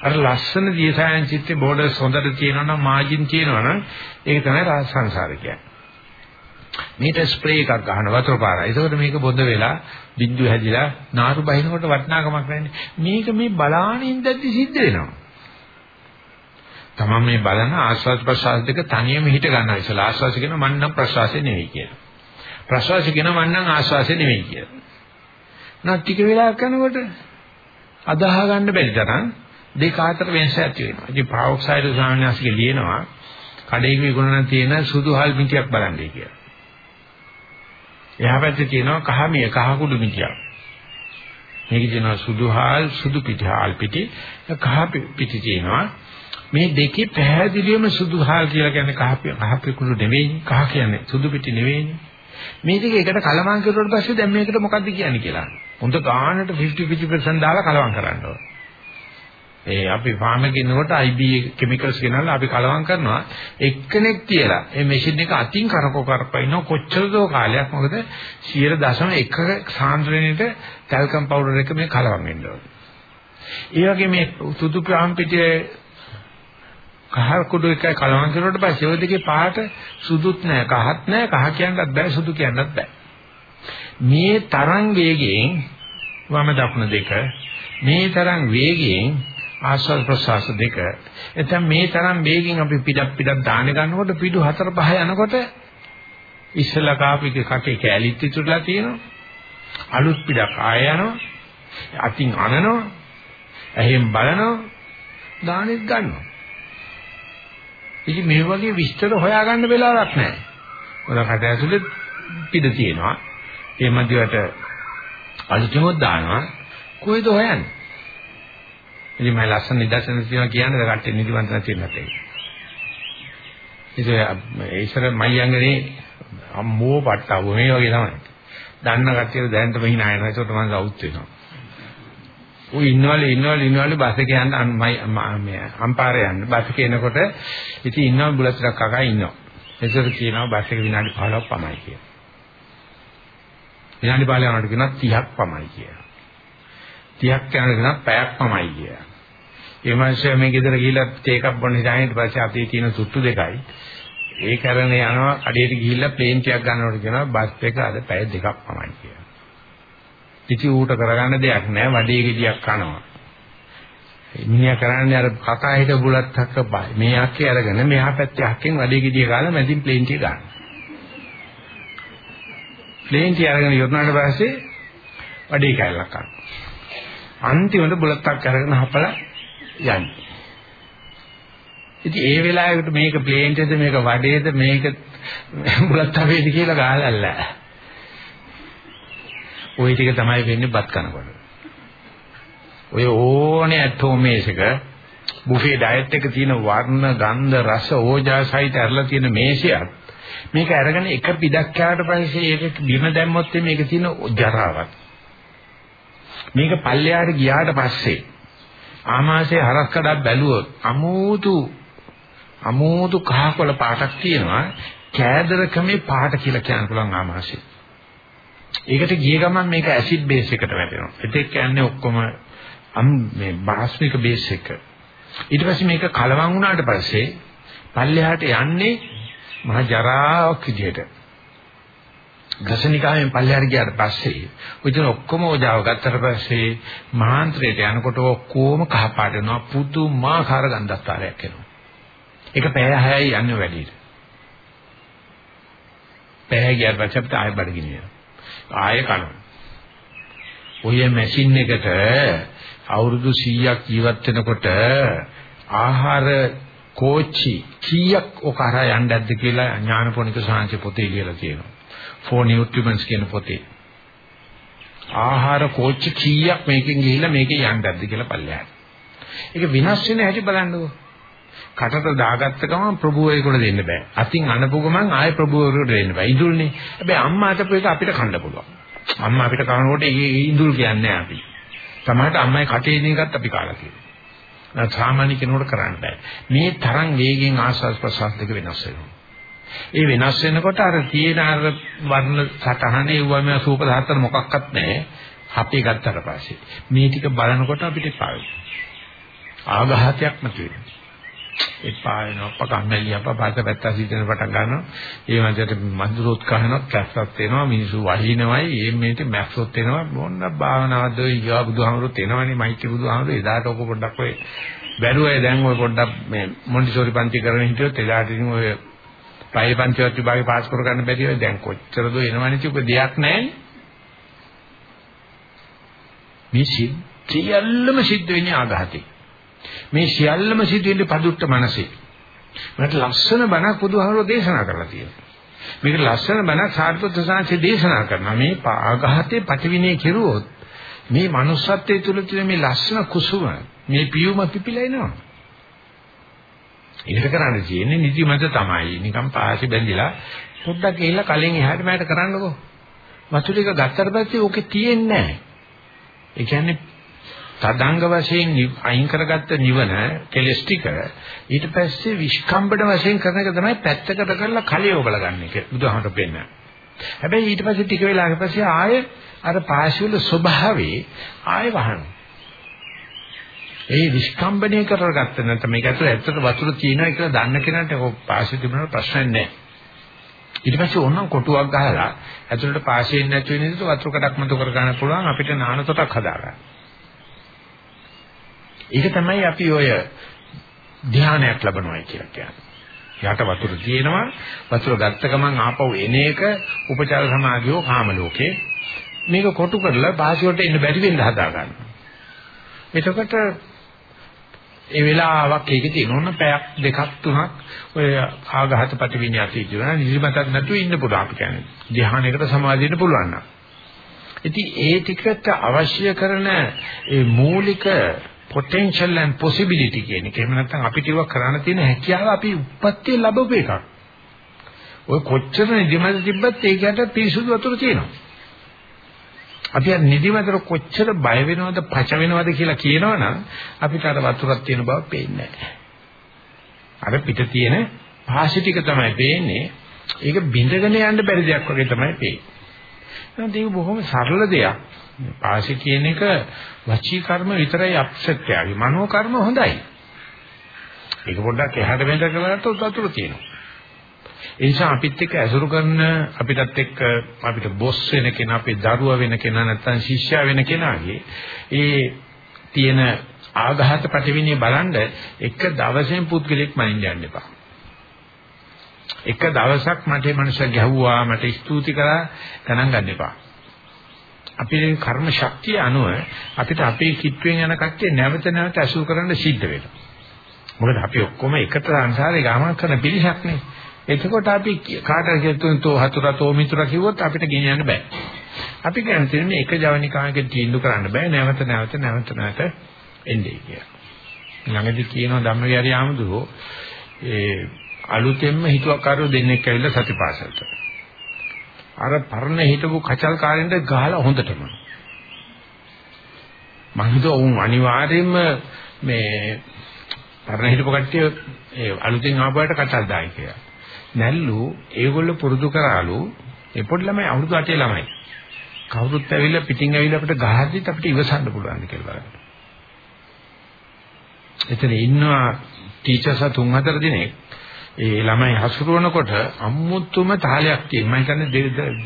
අර ලස්සන දියසායන චිත්‍රේ බෝඩර්ස් හොඳට තියෙනවනම් මාජින් තියෙනවනම් ඒක තමයි රාජ සංසාර කියන්නේ. මේට ස්ප්‍රේ එකක් ගන්න වතුර පාරයි. ඒකෝට මේක බොඳ වෙලා බින්දු හැදිලා නාරු බහිනකොට වටිනාකමක් නැහැ. මේක මේ බලානින් දැද්දි සිද්ධ වෙනවා. තමන් මේ බලන ආස්වාද ප්‍රසආස දෙක තනියම හිට ගන්නවා. ඉතල ආස්වාස කියන මන් නම් ප්‍රසආසෙ නෙවෙයි කියලා. ප්‍රසආස කියන මන් නම් ආස්වාසෙ නෙවෙයි කියලා. නැත් ටික වෙලාවක් යනකොට අදාහ ගන්න බැරි තරම් දෙක අතර වෙනස ඇති වෙනවා. ඉතින් පාවොක්සයිඩ් සාමාන්‍යස්ගේ ලියනවා කඩේක විකුණන තියෙන සුදු හල් මිටියක් බලන්නේ කියලා. එහා පැත්තේ තියෙනවා කහමිය කහ කුඩු මිටියක්. මේක තියෙනවා සුදු හාල් සුදු පිටි හාල් පිටි කහ පිටි තියෙනවා. මේ දෙකේ පැහැදිලිවම සුදු හාල් කියලා කියන්නේ කහ කහ කුඩු නෙවෙයි කහ කියන්නේ සුදු පිටි නෙවෙයි. මේ දෙක එකට කලවම් කරුවාට පස්සේ දැන් මේකට මොකද්ද කියන්නේ කියලා. හොඳ ගානට 50 50% දාලා කලවම් කරන්න ඕන. ඒ අපි ෆාම් එකේ ඉන්නකොට IB කෙමිකල්ස් ගෙනල්ලා අපි කලවම් කරනවා එක්කෙනෙක් තියලා ඒ මැෂින් එක අතින් කරකෝ කරපයින්න කොච්චරදෝ කාලයක් මොකද 0.1 සාන්ද්‍රණයට ටැල්කම් පවුඩර් එක මේ කලවම් වෙන්න ඕනේ. ඒ වගේ මේ සුදු ප්‍රාම් පිටියේ කහ කුඩු එකයි කලවම් කරුවට පස්සේ ඔය දෙකේ පාට සුදුත් නැහැ කහත් නැහැ කහ කියන්නත් බෑ සුදු කියන්නත් බෑ. මේ තරං වේගයෙන් වම දකුණ දෙක මේ තරම් වේගයෙන් ආස්වාද ප්‍රසවාස දෙක. එතෙන් මේ තරම් වේගෙන් අපි පිටක් පිටක් දාන ගන්නකොට පිටු හතර පහ යනකොට ඉස්සලා කාපික කටේ කැලිත් ඉතුරුලා තියෙනවා. අලුත් පිටක් ආය යනවා. අතින් අනනවා. එහෙන් බලනවා. දානෙත් ගන්නවා. ඉතින් මේ වගේ විස්තර හොයාගන්න වෙලාවක් නැහැ. ඔය කට ඇතුලේ පිට තියෙනවා. ඒ මැදිවට අලුතෙමොත් දානවා. කොයිද හොයන්නේ? ඉතින් මම ලස්සන නිදර්ශන තියෙනවා කියන්නේ කට්ටිය නිදිමත නැති වෙනත් ඒක. ඉතින් ඒසර මයියංගනේ අම්මෝ පට්ටව මේ වගේ තමයි. දන්න කට්ටියට දැනට මෙහි නායන ඒකට මම සවුත් වෙනවා. ඌ ඉන්නවලු ඉන්නවලු ඉන්නවලු බස් එකේ යන්න මේ අම්පාරේ යන්න බස් එකේ එනකොට ඉතින් ඉන්නව බුලත් ටිකක් කකා ඉන්නවා. ඒසර කියනවා බස් එක විනාඩි 15ක් පමණයි කියලා. විනාඩි 15 යනකොට කියනවා 30ක් පමණයි කියලා. 30ක් යනකොට පැයක් පමණයි කියලා. ඒ මාංශය මේ ගෙදර ගිහිල්ලා තේ එකක් බොන්න හිතාගෙන ඊට පස්සේ අපේ තියෙන සුට්ටු දෙකයි. ඒ කරන්නේ යනවා කඩේට ගිහිල්ලා ප්ලේන් ටිකක් ගන්නකොට කියනවා බස් එක අද පැය දෙකක් පමණයි කියලා. ඉති ඌට කරගන්න දෙයක් නැහැ වඩේ ගෙඩියක් කනවා. මිනිහා කරන්නේ අර කකා හිට බුලත් හක්ක බයි. මේ අක්කේ අරගෙන මෙහා පැත්තේ අක්කෙන් වඩේ ගෙඩිය ගාලා මැදින් ප්ලේන් ටික ගන්න. ප්ලේන් ටික අරගෙන යොදනාට පස්සේ වඩේ කැලලක් ගන්න. අන්තිමට බුලත් හක්ක අරගෙන හපලා යන්නේ. ඉතින් ඒ වෙලාවට මේක ප්ලේන්ටද මේක වඩේද මේක බුලත් අවේද කියලා ගහලල්ලා. ওই ටික තමයි වෙන්නේ බත් කනකොට. ඔය ඕනේ ඇටෝමේසක බුෆේ ඩයට් එක තියෙන වර්ණ, ගන්ධ, රස, ඕජා සහිත අරලා තියෙන මේසයක් මේක අරගෙන එක පිටක් කෑවට පස්සේ ඒක බිම දැම්මොත් මේක තියෙන ජරාවක්. මේක පල්ලෙහාට ගියාට පස්සේ ආමාශයේ හරස් කඩක් බැලුවොත් අමෝතු අමෝතු කහකොළ පාටක් තියෙනවා කෑදරකමේ පාට කියලා කියන්න පුළුවන් ආමාශය. ඒකට ගිය ගමන් මේක ඇසිඩ් බේස් එකට වැටෙනවා. ඒකෙත් කියන්නේ ඔක්කොම මේ බාස්මික බේස් එක. ඊට පස්සේ මේක කලවම් වුණාට පස්සේ පල්ලෙහාට යන්නේ මහ ජරාවක් විදියට. දසනිකායෙන් පල්ලෙහාට ගියාට පස්සේ උදින ඔක්කොම ඕජාව ගත්තට පස්සේ මහාන්තරයට යනකොට ඔක්කොම කහපාට වෙනවා පුදුමාකාර ගන්ධස්තරයක් එනවා. ඒක පැය 6යි යන්නේ වැඩිට. පැය ගියාට පස්සේ අපිට ආයෙ බඩගිනිනවා. ආයෙ කනවා. ඔය මැෂින් එකට අවුරුදු 100ක් ජීවත් වෙනකොට ආහාර කෝච්චි කීයක් ඔක අරා යන්න ඇද්ද කියලා ඥානපෝනික සාංශ පොතේ කියලා තියෙනවා. four nutriments කියන පොතේ. ආහාර කෝච්චි කීයක් මේකෙන් ගිහිල්ලා මේකේ යන්න ඇද්ද කියලා පල්ලෙහාට. ඒක විනාශ වෙන හැටි බලන්නකෝ. කටට දාගත්ත ගමන් ප්‍රභූවරයෙකුට දෙන්න බෑ. අතින් අනපු ගමන් ආයෙ ප්‍රභූවරයෙකුට දෙන්න බෑ. ඉඳුල්නේ. හැබැයි අම්මා අතපු එක අපිට කන්න පුළුවන්. අම්මා අපිට කනකොට ඉඳුල් කියන්නේ අපි. තමයි අම්මයි කටේ ඉන්න එකත් අපි කාලා තියෙනවා. සාමාන්‍ය කෙනෙකුට කරන්න බෑ. මේ තරම් වේගෙන් ආස්වාද ප්‍රසආස දෙක වෙනස් වෙනවා. ඒ වෙනස් වෙනකොට අර තියෙන අර වර්ණ සටහනේ වම සූප දහතර මොකක්වත් නැහැ. අපි ගත්තට පස්සේ මේ ටික බලනකොට අපිට පාවෙයි. ආඝාතයක් නැති වෙනවා. එපා වෙනවා. පකම්මැලි අප පාත පැත්ත සිටින පටන් ගන්නවා. ඒ වන්දට මඳුරොත් කහනවා කැස්සත් වෙනවා මිනිස්සු වහිනවයි. ඒ මේට මැස්සොත් වෙනවා මොන්න භාවනාවද ඊගා බුදුහාමුදුරුත් එනවනේ මෛත්‍රී බුදුහාමුදුරු එදාට ඔක පොඩ්ඩක් ඔය බැරුවයි දැන් ඔය පොඩ්ඩක් මේ මොන්ටිසෝරි පන්ති කරගෙන හිටියොත් එදාට ඉතින් ඔය පහේ පන්තිවත් විභාගේ පාස් කර ගන්න බැරි වෙයි දැන් කොච්චරද එනවනේ කිව්ව දෙයක් නැහැ මේ සිද්ධියල්ලම සිද්ධ වෙන්නේ ආඝාතේ මේ සියල්ලම සිදුවෙන්නේ පදුට්ට මනසේ. මට ලස්සන බණක් බුදුහාමරෝ දේශනා කරලා තියෙනවා. මේක ලස්සන බණක් සාරිපුත්‍ර සාංශේ දේශනා කරනවා. මේ ආඝාතේ පටිවිනේ කෙරුවොත් මේ manussත්වයේ තුල තියෙන මේ ලස්සන කුසුම මේ පියුම පිපිලා එනවා. ඒක කරන්න තියෙන්නේ නිදිමත තමයි. නිකන් පාසි බැඳිලා පොඩ්ඩක් ගිහිල්ලා කලින් එහාට මෙහාට කරන්නකෝ. වතුර ටික ගත්තට පස්සේ ඕකේ තියෙන්නේ නැහැ. ඒ කියන්නේ තදංග වශයෙන් අයින් කරගත්ත නිවන කෙලස් ටික ඊට පස්සේ විස්කම්බන වශයෙන් කරන එක තමයි පැත්තකට කරලා කලියෝ බලගන්න එක බුදුහාමර පෙන්න. හැබැයි ඊට පස්සේ ටික වෙලාවක පස්සේ ආයෙ අර පාශුවල ස්වභාවේ ආයෙ වහන. ඒ විස්කම්බනය කරගත්ත නැත්නම් මේක ඇතුළේ ඇත්තට වතුර තියෙනවා කියලා දන්න කෙනාට ඔය පාශුව තිබුණාට ප්‍රශ්නයක් නැහැ. ඊට පස්සේ ඕනනම් කොටුවක් ගහලා ඇතුළට පාශයෙන් නැති වෙන විදිහට වතුර කඩක් මතු කර ගන්න පුළුවන් අපිට නානතොටක් හදාගන්න. ඒක තමයි අපි ඔය ධානයක් ලබනවායි කියලා කියන්නේ. යට වතුර තියෙනවා වතුර ගත්ත ගමන් ආපහු එන එක උපචාර සමාධියෝ කාම ලෝකේ මේක කොටු කරලා භාෂියට එන්න බැරි වෙන්න හදා ගන්නවා. එතකොට ඒ වෙලාවක් ඒකේ තියෙනවනම් පැයක් දෙකක් තුනක් ඔය ආඝාත ප්‍රතිවිඤ්ඤාති කියන නිදිමතක් නැතුව ඉන්න පුළුවන් අපි කියන්නේ. ධානයකට සමාධියට පුළුවන් නම්. ඉතින් ඒ ටිකට අවශ්‍ය කරන ඒ මූලික potential and possibility කියන එක. එහෙම නැත්නම් අපිට ඒක කරන්න තියෙන හැකියාව අපි උප්පත්තිය ලැබපු එකක්. ඔය කොච්චර නිදිමත තිබ්බත් ඒකට පිරිසුදු වතුර තියෙනවා. අපි අර නිදිමතට කොච්චර බය වෙනවද පච වෙනවද කියලා කියනවනම් අපිට අර වතුරක් තියෙන බව පේන්නේ නැහැ. අර පිට තියෙන පාසි ටික තමයි පේන්නේ. ඒක බිඳගෙන යන්න බැරි දෙයක් වගේ තමයි පේන්නේ. එහෙනම් ඒක බොහොම සරල දෙයක්. පාසි කියන එක වචී කර්ම විතරයි අප්සෙට්ටයගේ. මනෝ කර්ම හොඳයි. ඒක පොඩ්ඩක් එහාට මෙහාට කරලාත් උතතුරු තියෙනවා. ඒ නිසා අපිත් එක්ක ඇසුරු කරන අපිටත් එක්ක අපිට බොස් වෙන කෙනා, අපේ දරුවා වෙන කෙනා නැත්නම් ශිෂ්‍යයා වෙන කෙනාගේ ඒ තියෙන ආඝාත ප්‍රතිවිනය බලන්න එක දවසෙන් පුද්ගලෙක් මනින්න යන්න එපා. එක දවසක් මට මේ මනුස්සය ගැහුවා මට ස්තුති කරා ගණන් ගන්න එපා. අපේ කර්ම ශක්තිය අනුව අපිට අපේ කිට්ටුවෙන් යන කට්ටිය නැවත නැවත අසු කරන්න සිද්ධ වෙනවා. මොකද අපි ඔක්කොම එකට සංසාරේ ගමන් කරන පිරිසක් නේ. එතකොට අපි කාටද කියතුන්තෝ හතුරතෝ මිතුර කිව්වොත් අපිට ගෙනියන්න බෑ. අපි කියන්නේ මේ එක ජවනිකාවකින් තීන්දුව කරන්න බෑ නැවත නැවත නැවත නැවත එන්නේ කියලා. ළඟදී කියනවා ධම්මවිහාරී ආමදුරෝ ඒ අලුතෙන්ම හිතුවක්කාරයෝ දෙන්නෙක් ඇවිල්ලා සතිපාසලට. අර පරණ හිටපු කචල් කාරෙන්ද ගහලා හොඳටම. මං හිතුවා උන් අනිවාර්යයෙන්ම මේ පරණ හිටපු කට්ටිය ඒ අලුතෙන් ආපුවාට කචල් දායි කියලා. නැල්ලු ඒගොල්ලෝ පුරුදු කරාලු ඒ පොඩි ළමයි අවුරුදු 8 ළමයි. කවුරුත් ඇවිල්ලා පිටින් ඇවිල්ලා අපිට ගහද්දිත් අපිට ඉවසන්න පුළුවන් කියලා බලන්න. එතන ඉන්නවා ටීචර්ස් තුන් හතර දිනක් ඒ ළමයි හසුරුවනකොට අම්මුතුම තාලයක් තියෙනවා. මම හිතන්නේ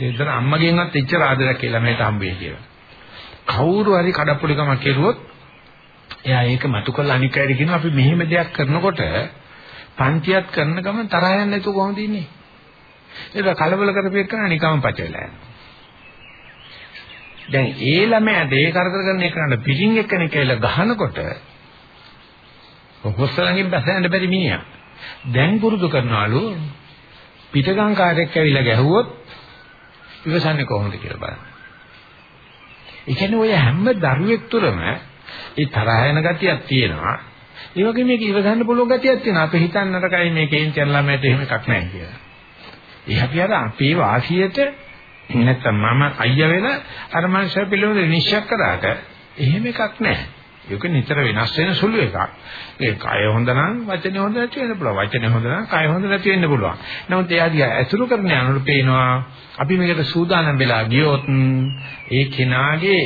දෙදර අම්මගෙන්වත් එච්චර ආදරයක් ඒ ළමයට හම්බෙයි කියලා. කවුරු හරි කඩප්පුලිකමක් කෙරුවොත් එයා ඒක මතු කරලා අනික් අයට කියනවා අපි මෙහෙම දෙයක් කරනකොට පන්තියක් කරන ගමන් තරහ යන්නේ නැතුව කොහොමද ඉන්නේ? ඒක කලබල කරපේක කරා නිකම්ම පච වෙලා යනවා. දැන් ඒ ළමයාට ඒ කරදර කරන එකට පිටින් එක්කෙනෙක් කියලා ගහනකොට හොස්සලකින් බැසෙන්න බැරි මිනිහා. දැන් පුරුදු කරනවලු පිටගම් කාර්යයක් ඇවිල්ලා ගැහුවොත් ඉවසන්නේ කොහොමද කියලා බලන්න. ඒ කියන්නේ ඔය හැම දරුවෙක් තුළම ඒ තරහ යන ගතියක් තියෙනවා. ඒ වගේ මේක ඉවසන්න පුළුවන් ගතියක් තියෙනවා. අපි හිතන්නටකයි මේකෙන් යන ළමයට එහෙම එකක් නැහැ කියලා. ඒ අපි අර අපේ වාසියට නැත්තම් මම අයියා වෙලා අර මනුෂ්‍ය පිළිවෙල නිශ්චය කරාට එහෙම එකක් නැහැ. ඒක නිතර වෙනස් වෙන සුළු එකක්. ඒ කය හොඳ නම් වචනේ හොඳ නැති වෙන්න පුළුවන්. වචනේ හොඳ නම් කය හොඳ නැති වෙන්න පුළුවන්. නමුත් එයා දිහා ඇසුරු කරන යනකොට පේනවා අපි මේකට සූදානම් වෙලා ගියොත් ඒ කෙනාගේ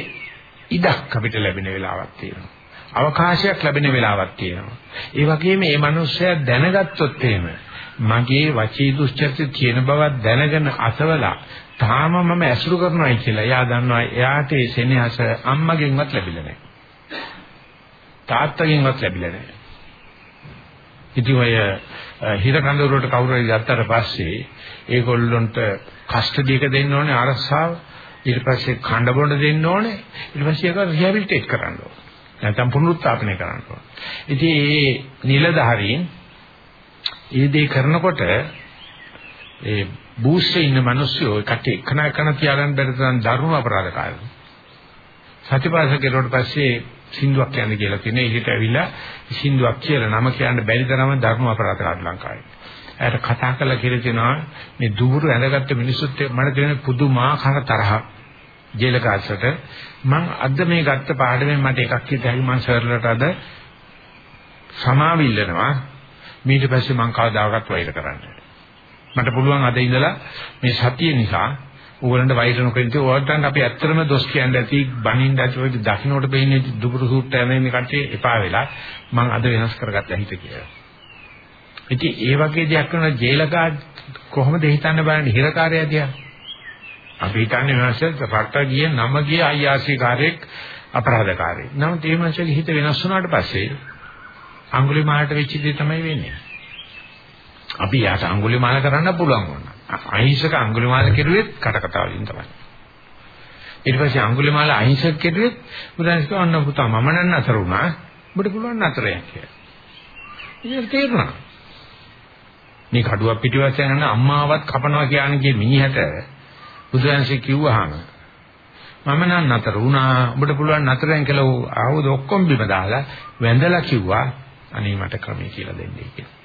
ඉඩක් අපිට ලැබෙන වෙලාවක් තියෙනවා. අවකාශයක් ලැබෙන වෙලාවක් තියෙනවා. ඒ වගේම මේ මිනිස්සයා දැනගත්තොත් එහෙම මගේ වචී දුස්චරිත තියෙන බව දැනගෙන අසවලා තාම මම ඇසුරු කරනවායි කියලා. එයා දන්නවා එයාට ඒ සෙනෙහස අම්මගෙන්වත් ලැබිලා නැහැ. තාත්තගෙන්වත් ලැබිලා නැහැ. ඉතින් ඔය හිර කඳවුරට කවුරු හරි ගත්තට පස්සේ ඒගොල්ලන්ට කස්ටඩි එක දෙන්න ඕනේ ආරක්ෂාව. ඊට පස්සේ කණ්ඩ බොණ්ඩ දෙන්න ඕනේ. ඊට පස්සේ ඒක රිහැබිලිටේට් කරන්න ඕනේ. නැත්නම් පුනරුත්ථාපනය කරන්න ඕනේ. ඉතින් මේ නිලධාරීන් ඒ දේ කරනකොට ඒ බූස්සේ ඉන්න මිනිස්සු එකට එකන එකන තියාගන්න බැරි තරම් දරුණු අපරාධකාරයෝ. සතිපාසල කෙරුවට පස්සේ සින්දුවක් කියන්නේ කියලා කියන එළියට ඇවිල්ලා සින්දුවක් කියලා නම කියන්න බැරි තරම දරුණු අපරාධකාර ලංකාවේ. ඇයට කතා කරලා කියලා කියනවා මේ දුබුරු ඇඳගත්තු මිනිස්සුත් මට තියෙන පුදුමාකාර තරහක් ජේලකාසට මම අද මේ ගත්ත පාඩමෙන් මට එකක් හිතයි මම සර්ලට අද සමාවිල්ලනවා. ඊට පස්සේ මම කවදාකවත් වෛර කරන්නේ මට පුළුවන් අද ඉඳලා මේ සතිය නිසා ඕගලන්ට වෛර නොකරින්ද ඕගලන්ට අපි ඇත්තටම දොස් කියන්න ඇති බනින්න ඇති ඔය දකින්නට බෙන්නේ දුබුරු සූට් යන්නේ කට්ටිය එපා වෙලා මම අද වෙනස් කරගත්ත හිත කියලා. ඉතින් ඒ වගේ දෙයක් කරන ජේලකා කොහොමද හිතන්න බලන්නේ හිරකාරයදියා? අපි හිතන්නේ වෙනස්ද රට ගිය නම ගිය අයියාසී කාර්යයක් අපරාධකාරයෙක්. නමුත් මේ මනුස්සයාගේ හිත වෙනස් වුණාට පස්සේ අඟුලිමාලට වෙච්ච දේ තමයි වෙන්නේ. අපි යාට අඟුලිමාල කරන්න පුළුවන් වුණා. අහිංසක අඟුලිමාල කෙරුවෙත් කට කතා වලින් තමයි. ඊට පස්සේ අඟුලිමාල අහිංසක කෙරුවෙත් බුදුන්ස් කියවන්න පුතා මම නම් නතර වුණා. ඔබට පුළුවන් නතරයක් කියලා. ඉතින් තේරුණා. මේ කඩුවක් පිටිපස්සේ යන අම්මාවත් කපනවා කියන්නේ මිනිහට බුදුන්සේ කිව්වහම මම නම් නතර වුණා. ඔබට පුළුවන් නතරෙන් කියලා ආවොත් ඔක්කොම බිම දාලා වැඳලා කිව්වා අනේ මට ක්‍රමයේ කියලා දෙන්නයි කියලා.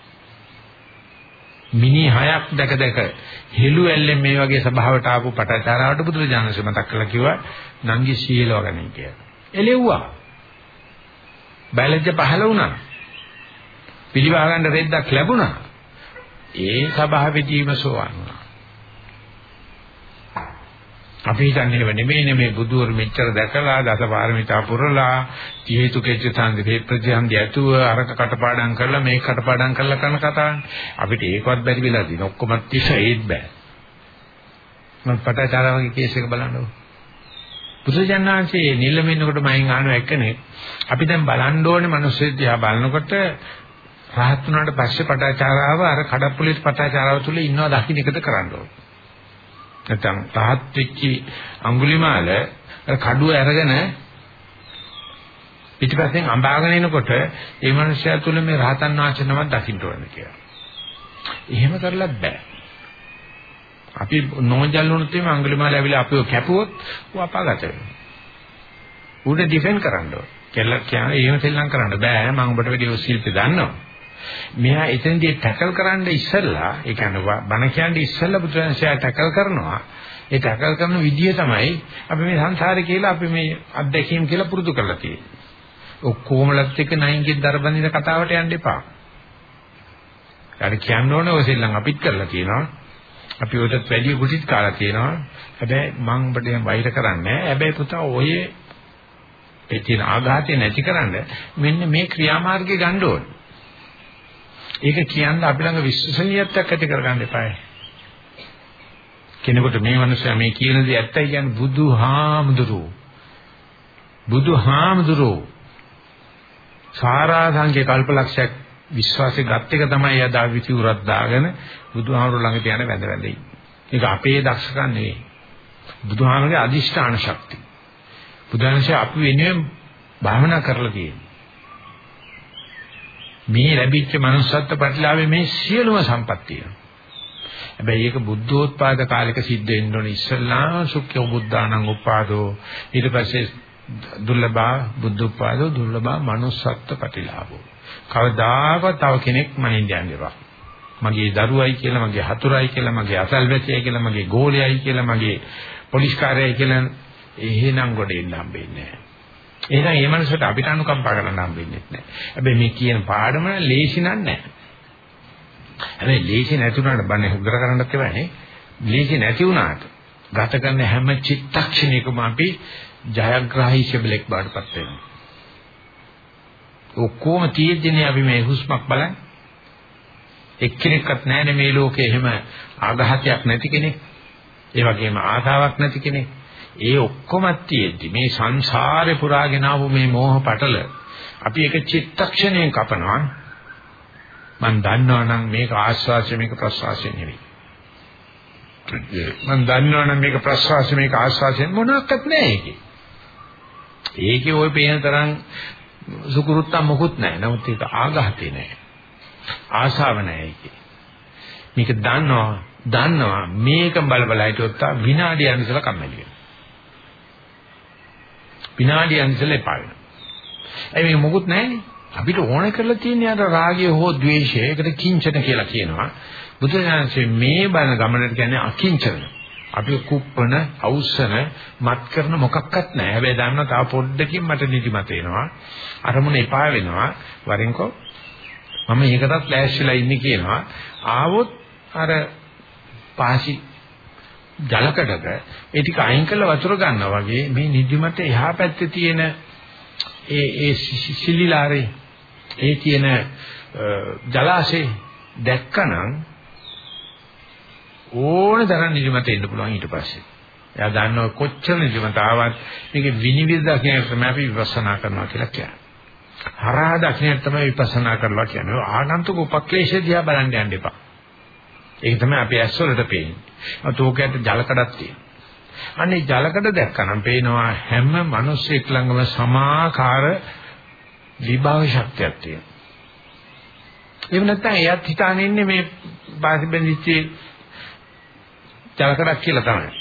මිනි හයක් දැක දැක හෙළු ඇල්ලෙන් මේ වගේ සභාවට ආපු පටාචාරාවට බුදුරජාණන්සේ මතක් කරලා කිව්වා නංගි සීලව ගනින් කියලා. එළෙව්වා. බයලජ්‍ය පහළ වුණා. පිළිවා ගන්න රෙද්දක් ලැබුණා. ඒ සභාවෙදීම සෝවන් වුණා. අපි හිතන්නේ ඒව නෙමෙයි මේ බුදුවරු මෙච්චර දැකලා දසපාරමිතා පුරලා හේතු කෙච්ච සංදේ ප්‍රතිහන්දි ඇතුව අරක කටපාඩම් කරලා මේක කටපාඩම් කරලා කරන කතාවනේ අපිට ඒකවත් බැරි වෙලා දින ඔක්කොම තිස්ස ඒත් බෑ. මම පටාචාරාවගේ කේස් එක බලන්නකො බුදුජානනාංශයේ නිල්ලමින්නකොට මයින් අහනවා එක්කනේ අපි දැන් බලන්න ඕනේ මිනිස්සු දිහා බලනකොට රහත් වුණාට පස්සේ පටාචාරාව අර කඩප්පුලිට පටාචාරාව තුල ඉන්නවා දකින්න එකද කරන්න ඕනේ. නැත්නම් පහත් වෙච්චි අඟුලිමාල කඩුව අරගෙන පිටිපස්සෙන් අඹාගෙන එනකොට ඒ මනුස්සයා තුළ මේ රහතන් වහන්සේ නමක් දකින්න ඕන කියලා. එහෙම කරලත් බෑ. අපි නෝන්ජල් වුණොත් එimhe අඟුලිමාල ඇවිල්ලා අපිව කැපුවොත් ඌ අපාගත වෙනවා. ඌට ඩිෆෙන්ඩ් කරන්න ඕන. කෙල්ල කියන්නේ එහෙම සෙල්ලම් කරන්න බෑ. මම ඔබට වැඩි ඔසිල්පේ දන්නවා. මෙහා එතෙන්දී ටැකල් කරන්න ඉස්සෙල්ලා ඒ කියන්නේ බණ කියන්නේ ඉස්සෙල්ලා බුදුරජාණන්සේ ටැකල් කරනවා. ඒ ටැකල් කරන විදිය තමයි අපි මේ සංසාරේ කියලා අපි මේ අත්දැකීම් කියලා පුරුදු කරලා තියෙන්නේ. ඔක්කොමලත් එක්ක නයින්ගෙන් දරබඳින කතාවට යන්න එපා. ඊට කියන්න ඕනේ ඔය සෙල්ලම් අපිත් කරලා තියෙනවා. අපි උඩට වැඩි කුටිත් කාලා තියෙනවා. හැබැයි මම ඔබට වෛර කරන්නේ හැබැයි පුතා ඔය ඒ තියෙන ආඝාතය නැතිකරන්න මෙන්න මේ ක්‍රියාමාර්ගය ගන්න ඕනේ. ඒක කියන්න අපි ළඟ විශ්වසනීයත්වයක් ඇති කරගන්න එපායි. කෙනෙකුට මේ මනුස්සයා මේ කියන දේ ඇත්තයි කියන්නේ බුදුහාමුදුරුවෝ. බුදුහාමුදුරුවෝ සාරා සංකේ කල්පලක්ෂයක් විශ්වාසෙ ගත් එක තමයි අද විචුරක් දාගෙන බුදුහාමුදුරුවෝ ළඟට යන වැඳ වැඳ ඉන්නේ. ඒක අපේ දක්ෂකම් නෙවෙයි. බුදුහාමුදුරුවෝගේ අදිෂ්ඨාන ශක්තිය. බුදුන්සේ අපි වෙනුවෙන් භාවනා කරලා තියෙනවා. මේ ලැබිච්ච manussත්ත්ව ප්‍රතිලාභයේ මේ සියලුම සම්පත් තියෙනවා. හැබැයි ඒක බුද්ධෝත්පාද කාලයක සිද්ධ වෙන්න ඕනේ ඉස්සල්ලා සුඛ්‍ය බුද්ධානං උපාදෝ ඊට පස්සේ දුර්ලභා බුද්ධෝත්පාදෝ දුර්ලභා manussත්ත්ව ප්‍රතිලාභෝ. කවදාකවත් තව කෙනෙක් මනින්න යන්නේවා. මගේ දරුවයි කියලා මගේ හතුරයි කියලා මගේ අසල්වැසියයි කියලා මගේ ගෝලයයි කියලා මගේ පොලිස්කාරයයි කියලා එහෙනම් ගොඩ එන්න හම්බෙන්නේ නැහැ. එහෙනම් මේ මනසට අපිට අනුකම්පා කරන්න හම්බෙන්නේ නැහැ. හැබැයි මේ කියන පාඩම ලේසි නෑ. හැබැයි ලේසි නැතුණාට බන්නේ හුදර කරන්නත් එවන්නේ. ලේසි නැති වුණාට ගත කරන හැම චිත්තක්ෂණයකම අපි ජයග්‍රාහී ශබලෙක් බාටපත් වෙනවා. ඔක්කොම තියෙද්දිනේ අපි මේ හුස්මක් බලන්නේ. එක්කෙනෙක්වත් නැහැනේ මේ ලෝකේ එහෙම ආඝාතයක් නැති කෙනෙක්. ඒ වගේම ආසාවක් නැති කෙනෙක්. ඒ ඔක්කොම තියෙද්දි මේ සංසාරේ පුරාගෙන ආපු මේ මෝහ පටල අපි එක චිත්තක්ෂණයෙන් කපනවා. මම දන්නවා නම් මේක ආස්වාසය මේක ප්‍රසවාසය නෙවෙයි. මම දන්නවා නම් මේක ප්‍රසවාසය මේක ආස්වාසය මොනක්වත් නැහැ ඒකේ. ඒකේ ওই පේන තරම් සුකුරුත්තා මොකුත් නැහැ. නමුත් ඒක ආඝාතේ නැහැ. ආශාව නැහැ ඒකේ. මේක දන්නවා දන්නවා මේක බල බල හිටියොත් විනාඩිය යනසල කම්මැලි වෙනවා. විනාඩිය යනසල එපා වෙනවා. ඒ මේක මොකුත් නැහැනේ. අපිට ඕන කරලා තියෙන්නේ අර රාගය හෝ ද්වේෂය. ඒකට කිංචන කියලා කියනවා. බුදුරජාණන්සේ මේ බණ ගමනට කියන්නේ අකිංචන. අපි කුප්පන, අවුස්සන, මත් කරන මොකක්වත් නැහැ. හැබැයි දන්නවා තා පොඩ්ඩකින් මට නිදිමත එනවා. අරමුණ එපා වෙනවා. වරින්කෝ මම ඒකටත් ලෑස්තිලා ඉන්නේ කියනවා. ආවොත් අර පාසි ජලකඩක ඒ ටික අයින් කරලා වතුර ගන්නවා වගේ මේ නිදිමත එහා පැත්තේ තියෙන ඒ ඒ සිලිලාරේ ඒ තියෙන ජලාශේ දැක්කනම් ඕන තරම් නිදිමත එන්න පුළුවන් ඊට පස්සේ. එයා දන්නව කොච්චර නිදිමත ආවත් මේක විනිවිද දකින්න තමයි අපි විපස්සනා කරනවා කියලා කියන්නේ. හරහා දකින්න තමයි විපස්සනා කරලා කියන්නේ. ආනන්තක උපක්ලේශය දිහා බලන්න යන්න එපා. ඒක තමයි අපි ඇස් වලට පේන්නේ. අතෝකයට ජලකඩක් තියෙනවා. අනේ ජලකඩ දැක්කනම් පේනවා හැම මිනිස්සෙක් ළඟම සමාකාර විභව ශක්තියක් තියෙනවා. එහෙම නැත්නම් එයත් හිතාන ඉන්නේ මේ පාසි බෙන්දිච්ච ජලකඩක් කියලා තමයි.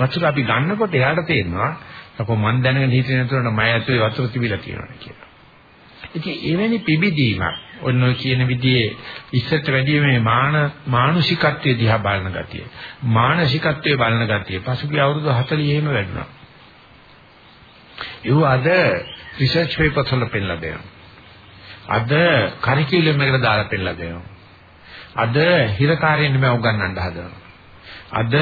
වතුර අපි ගන්නකොට එයාට තේරෙනවා අපෝ මන් දැනගෙන හිටියේ නැතුනට මම ඇතුලේ වතුර තිබිලා තියෙනවා කියලා. ඉතින් එවැනි පිබිදීමක් ඔන්න ඔය කියන විදිහේ ඉස්සරට වැඩිය මේ මාන මානසිකත්වයේ දිහා බලන ගතිය. මානසිකත්වයේ බලන ගතිය. පසුගිය අවුරුදු 40 එහෙම වැඩුණා. ඒව අද රිසර්ච් පේපර්ස් වල පෙන්නලා දෙනවා. අද කරිකියුලම් එකට දාලා පෙන්නලා දෙනවා. අද හිරකාරයෙන් මේ උගන්වන්න හදනවා. අද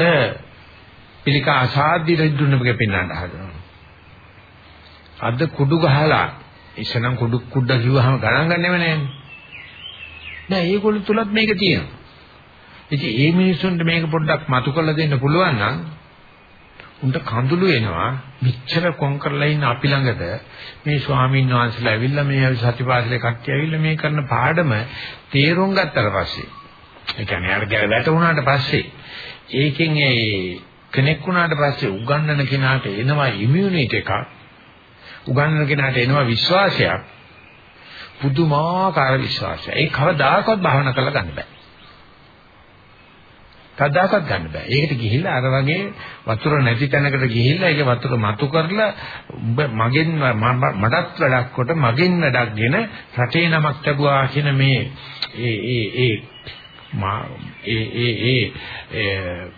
පිළිකා අසාධ්‍ය දෙන්නුනමක පෙන්වන්න හදනවා. අද කුඩු ගහලා ඉස්සනම් කුඩු කුඩ කිව්වහම ගණන් ගන්නෙම නෑනේ. නෑ ඒගොල්ලෝ තුලත් මේක තියෙනවා. ඉතින් මේ මිනිස්සුන්ට මේක පොඩ්ඩක් මතු කරලා දෙන්න පුළුවන් නම් උන්ට කඳුළු එනවා. මිච්ඡර කොන් කරලා ඉන්න අපි ළඟද? මේ ස්වාමීන් වහන්සේලා ඇවිල්ලා මේ සතිපාසලේ කට්ටිය ඇවිල්ලා මේ කරන පාඩම තේරුම් ගත්තට පස්සේ ඒ කියන්නේ අර ගැල වැටුණාට පස්සේ ඒකෙන් ඒ කෙනෙක් වුණාට පස්සේ උගන්නන කෙනාට එනවා ඉමුනිටි එකක්. උගන්නන කෙනාට එනවා විශ්වාසයක්. පුදුමාකාර විශ්වාසයක්. ඒ කවදාකවත් භාවනා කරලා ගන්න බෑ. කවදාකවත් ගන්න බෑ. ඒකට ගිහිල්ලා අර වගේ වතුර නැති තැනකට ගිහිල්ලා ඒක වතුර මතු කරලා මගෙන් මටත් වැඩක් කොට මගෙන් වැඩක්ගෙන රටේ නමක් ලැබුවා කියන මේ ඒ ඒ ඒ මා ඒ ඒ ඒ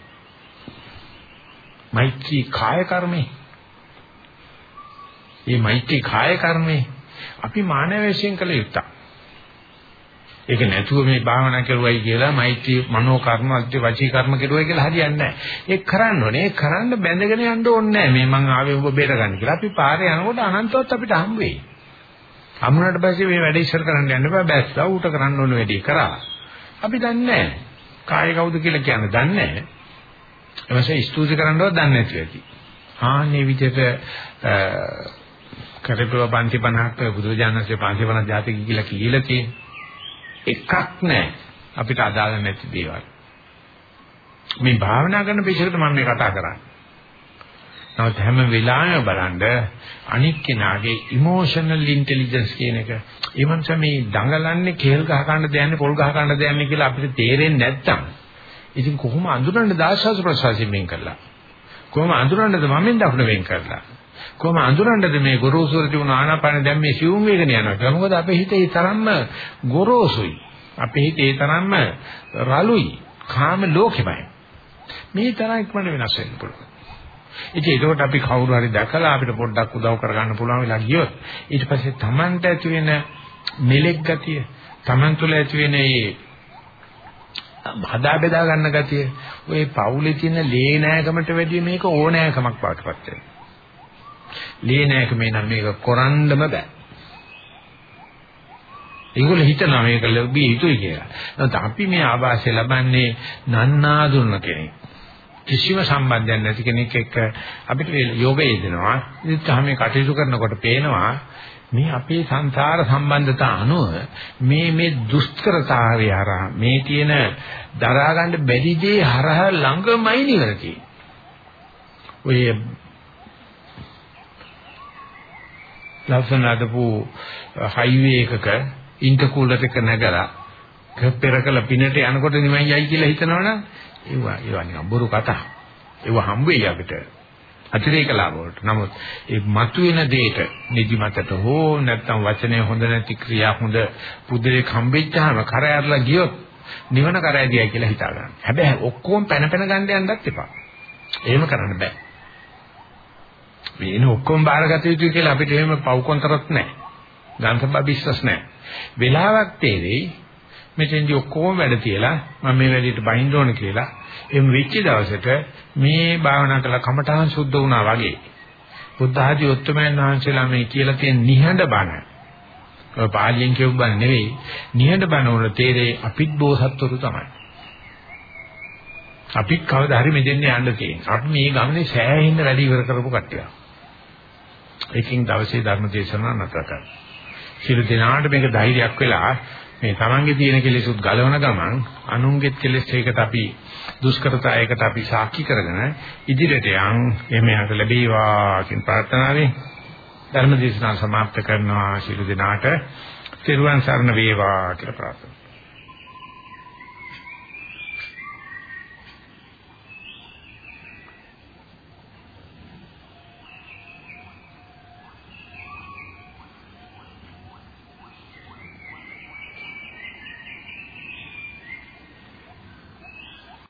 මෛත්‍රී කාය කර්මේ. මේ මෛත්‍රී කාය කර්මේ අපි මානව වශයෙන් කළ යුත්තක්. ඒක නැතුව මේ භාවනා කරුවයි කියලා මෛත්‍රී මනෝ කර්ම අධ්‍ය වචී කර්ම කෙරුවයි කියලා හරියන්නේ නැහැ. ඒක කරන්න ඕනේ. ඒක කරන්න බැඳගෙන යන්න ඕනේ නැහැ. මේ මං ආවේ ඔබ බේර ගන්න කියලා. අපි පාරේ යනකොට අනන්තවත් අපිට හම්බ වෙයි. හම්බුනට පස්සේ මේ වැඩ ඉස්සර කරන්න යන්න බෑ. බැස්සා ඌට කරන්න ඕන වැඩේ කරා. අපි දන්නේ නැහැ. කාය කවුද කියලා කියන්නේ දන්නේ නැහැ. එමසේ ස්තුති කරන්නවත් දන්නේ නැති ඇති. ආන්නේ විදිහට කරපුව පන්ති 50ක් බුදුරජාණන්සේ පන්ති 50 ජාතික කියලා කියලා තියෙන එකක් නැහැ අපිට අදාළ නැති දේවල්. මේ භාවනා කරන පිටසකට මම මේ කතා කරන්නේ. නමුත් හැම වෙලාවෙම බලන්න අනික් කෙනාගේ ඉමෝෂනල් ඉන්ටෙලිජන්ස් කියන එක ඒ මනස මේ දඟලන්නේ කේල් ගහ ගන්න දෙන්නේ පොල් ගහ ගන්න දෙන්නේ කියලා අපිට තේරෙන්නේ නැත්තම් ඉතින් කොහොම අඳුරන්නේ දාශාස ප්‍රසවාසයෙන් වෙන් කරලා කොහොම අඳුරන්නේද මමෙන් දකුණ වෙන් කරලා කොහොම අඳුරන්නේද මේ ගොරෝසුර තිබුණ ආනාපාන? දැන් මේ සිවුම් වේගන යනවා කියලා. මොකද අපේ හිතේ ඒ තරම්ම ගොරෝසුයි. අපේ හිතේ ඒ තරම්ම රළුයි. කාම ලෝකෙමයි. මේ තරම් ඉක්මනට වෙනස් වෙන්න පුළුවන්. ඉතින් ඒකට අපි කවුරු හරි දැකලා අපිට පොඩ්ඩක් උදව් කරගන්න පුළුවන් වෙලා ගියොත් ඊට පස්සේ Tamanට ඇති වෙන මෙලෙක් ගතිය Taman තුළ ඇති වෙන මේ හදා බෙදා ගන්න ගතිය ඔය පවුලේ තියෙන ලේ නෑකමට වැඩිය මේක ඕනෑකමක් වාටපත් වෙනවා. ලේ නෑකම නම් මේක කරන්නම බෑ. ඒගොල්ලෝ හිතනවා මේක ලැබී යුතුයි කියලා. නමුත් අපි මේ ආభాෂය ලබන්නේ නන්නාඳුන කෙනෙක්. කිසිම සම්බන්ධයක් නැති කෙනෙක් එක්ක අපිට යෝගය දෙනවා. ඉතින් මේ කටයුතු කරනකොට පේනවා මේ අපේ සංසාර සම්බන්ධතා අනුව මේ මේ දුෂ්කරතාවය හරහා මේ තියෙන දරා ගන්න බැරි දේ හරහා ළඟමයි නිවර තියෙන්නේ. ඔය ලස්සන අදපු හයිවේ එකක ඉන්ටර්කූලර් එක නැගලා පෙරකල පිනට යනකොට නිමයි යයි කියලා හිතනවනම් ඒවා ඒවා නිකන් බොරු කතා. ඒවා හම්බ වෙයි අපිට. අතිරේක ලාභ වලට. නමුත් ඒ මතුවෙන දෙයට නිදිමතට හෝ නැත්නම් වචනේ හොඳ නැති ක්‍රියා හොඳ පුදුලේ හම්බෙච්චාම කර ඇරලා ගියොත් නිවන කර ඇදියයි කියලා හිතා ගන්න. හැබැයි ඔක්කොම පැන පැන ගන්න යන්නත් එපා. එහෙම කරන්න බෑ. මේන ඔක්කොම බාරගත යුතුයි කියලා අපිට එහෙම පව්කොන්තරත් නැහැ. ගන්සබ්බා බිස්නස් නැහැ. වෙලාවක් තේරෙයි මෙතෙන්දී ඔක්කොම වැඩ තියලා මම මේ වැඩේට බහින්න ඕන කියලා එම් වෙච්ච දවසට මේ භාවනා කළ කමඨාන් සුද්ධ වුණා වගේ බුද්ධ ආදී උත්තමයන් වහන්සේලා මේ කියලා තියෙන නිහඬ බණ. ඔය පාලියෙන් කියපු බණ නෙවෙයි. නිහඬ බණ වල තේරේ අපිත් බෝසත්වරු තමයි. අපිත් කවදා හරි මෙදෙන්න යන්න තියෙනවා. අපි මේ ගමනේ සෑහෙන්න වැඩි ඉවර කරපු කට්ටිය ඒකින් දවසේ ධර්ම දේශනාව නතර කරනවා සියලු දෙනාට මේක ධෛර්යයක් වෙලා මේ තමන්ගේ තියෙන කෙලෙසුත් ගලවන ගමන් අනුන්ගෙත් කෙලෙස් ඒකට අපි දුෂ්කරතායකට අපි සාක්ෂි කරගෙන ඉදිරියට යන් එමෙයාට ලැබේවා කියන ප්‍රාර්ථනාවෙන් ධර්ම දේශනාව સમાપ્ત කරනවා ශිරු දිනාට සිරුවන් සරණ වේවා කියලා ප්‍රාර්ථනා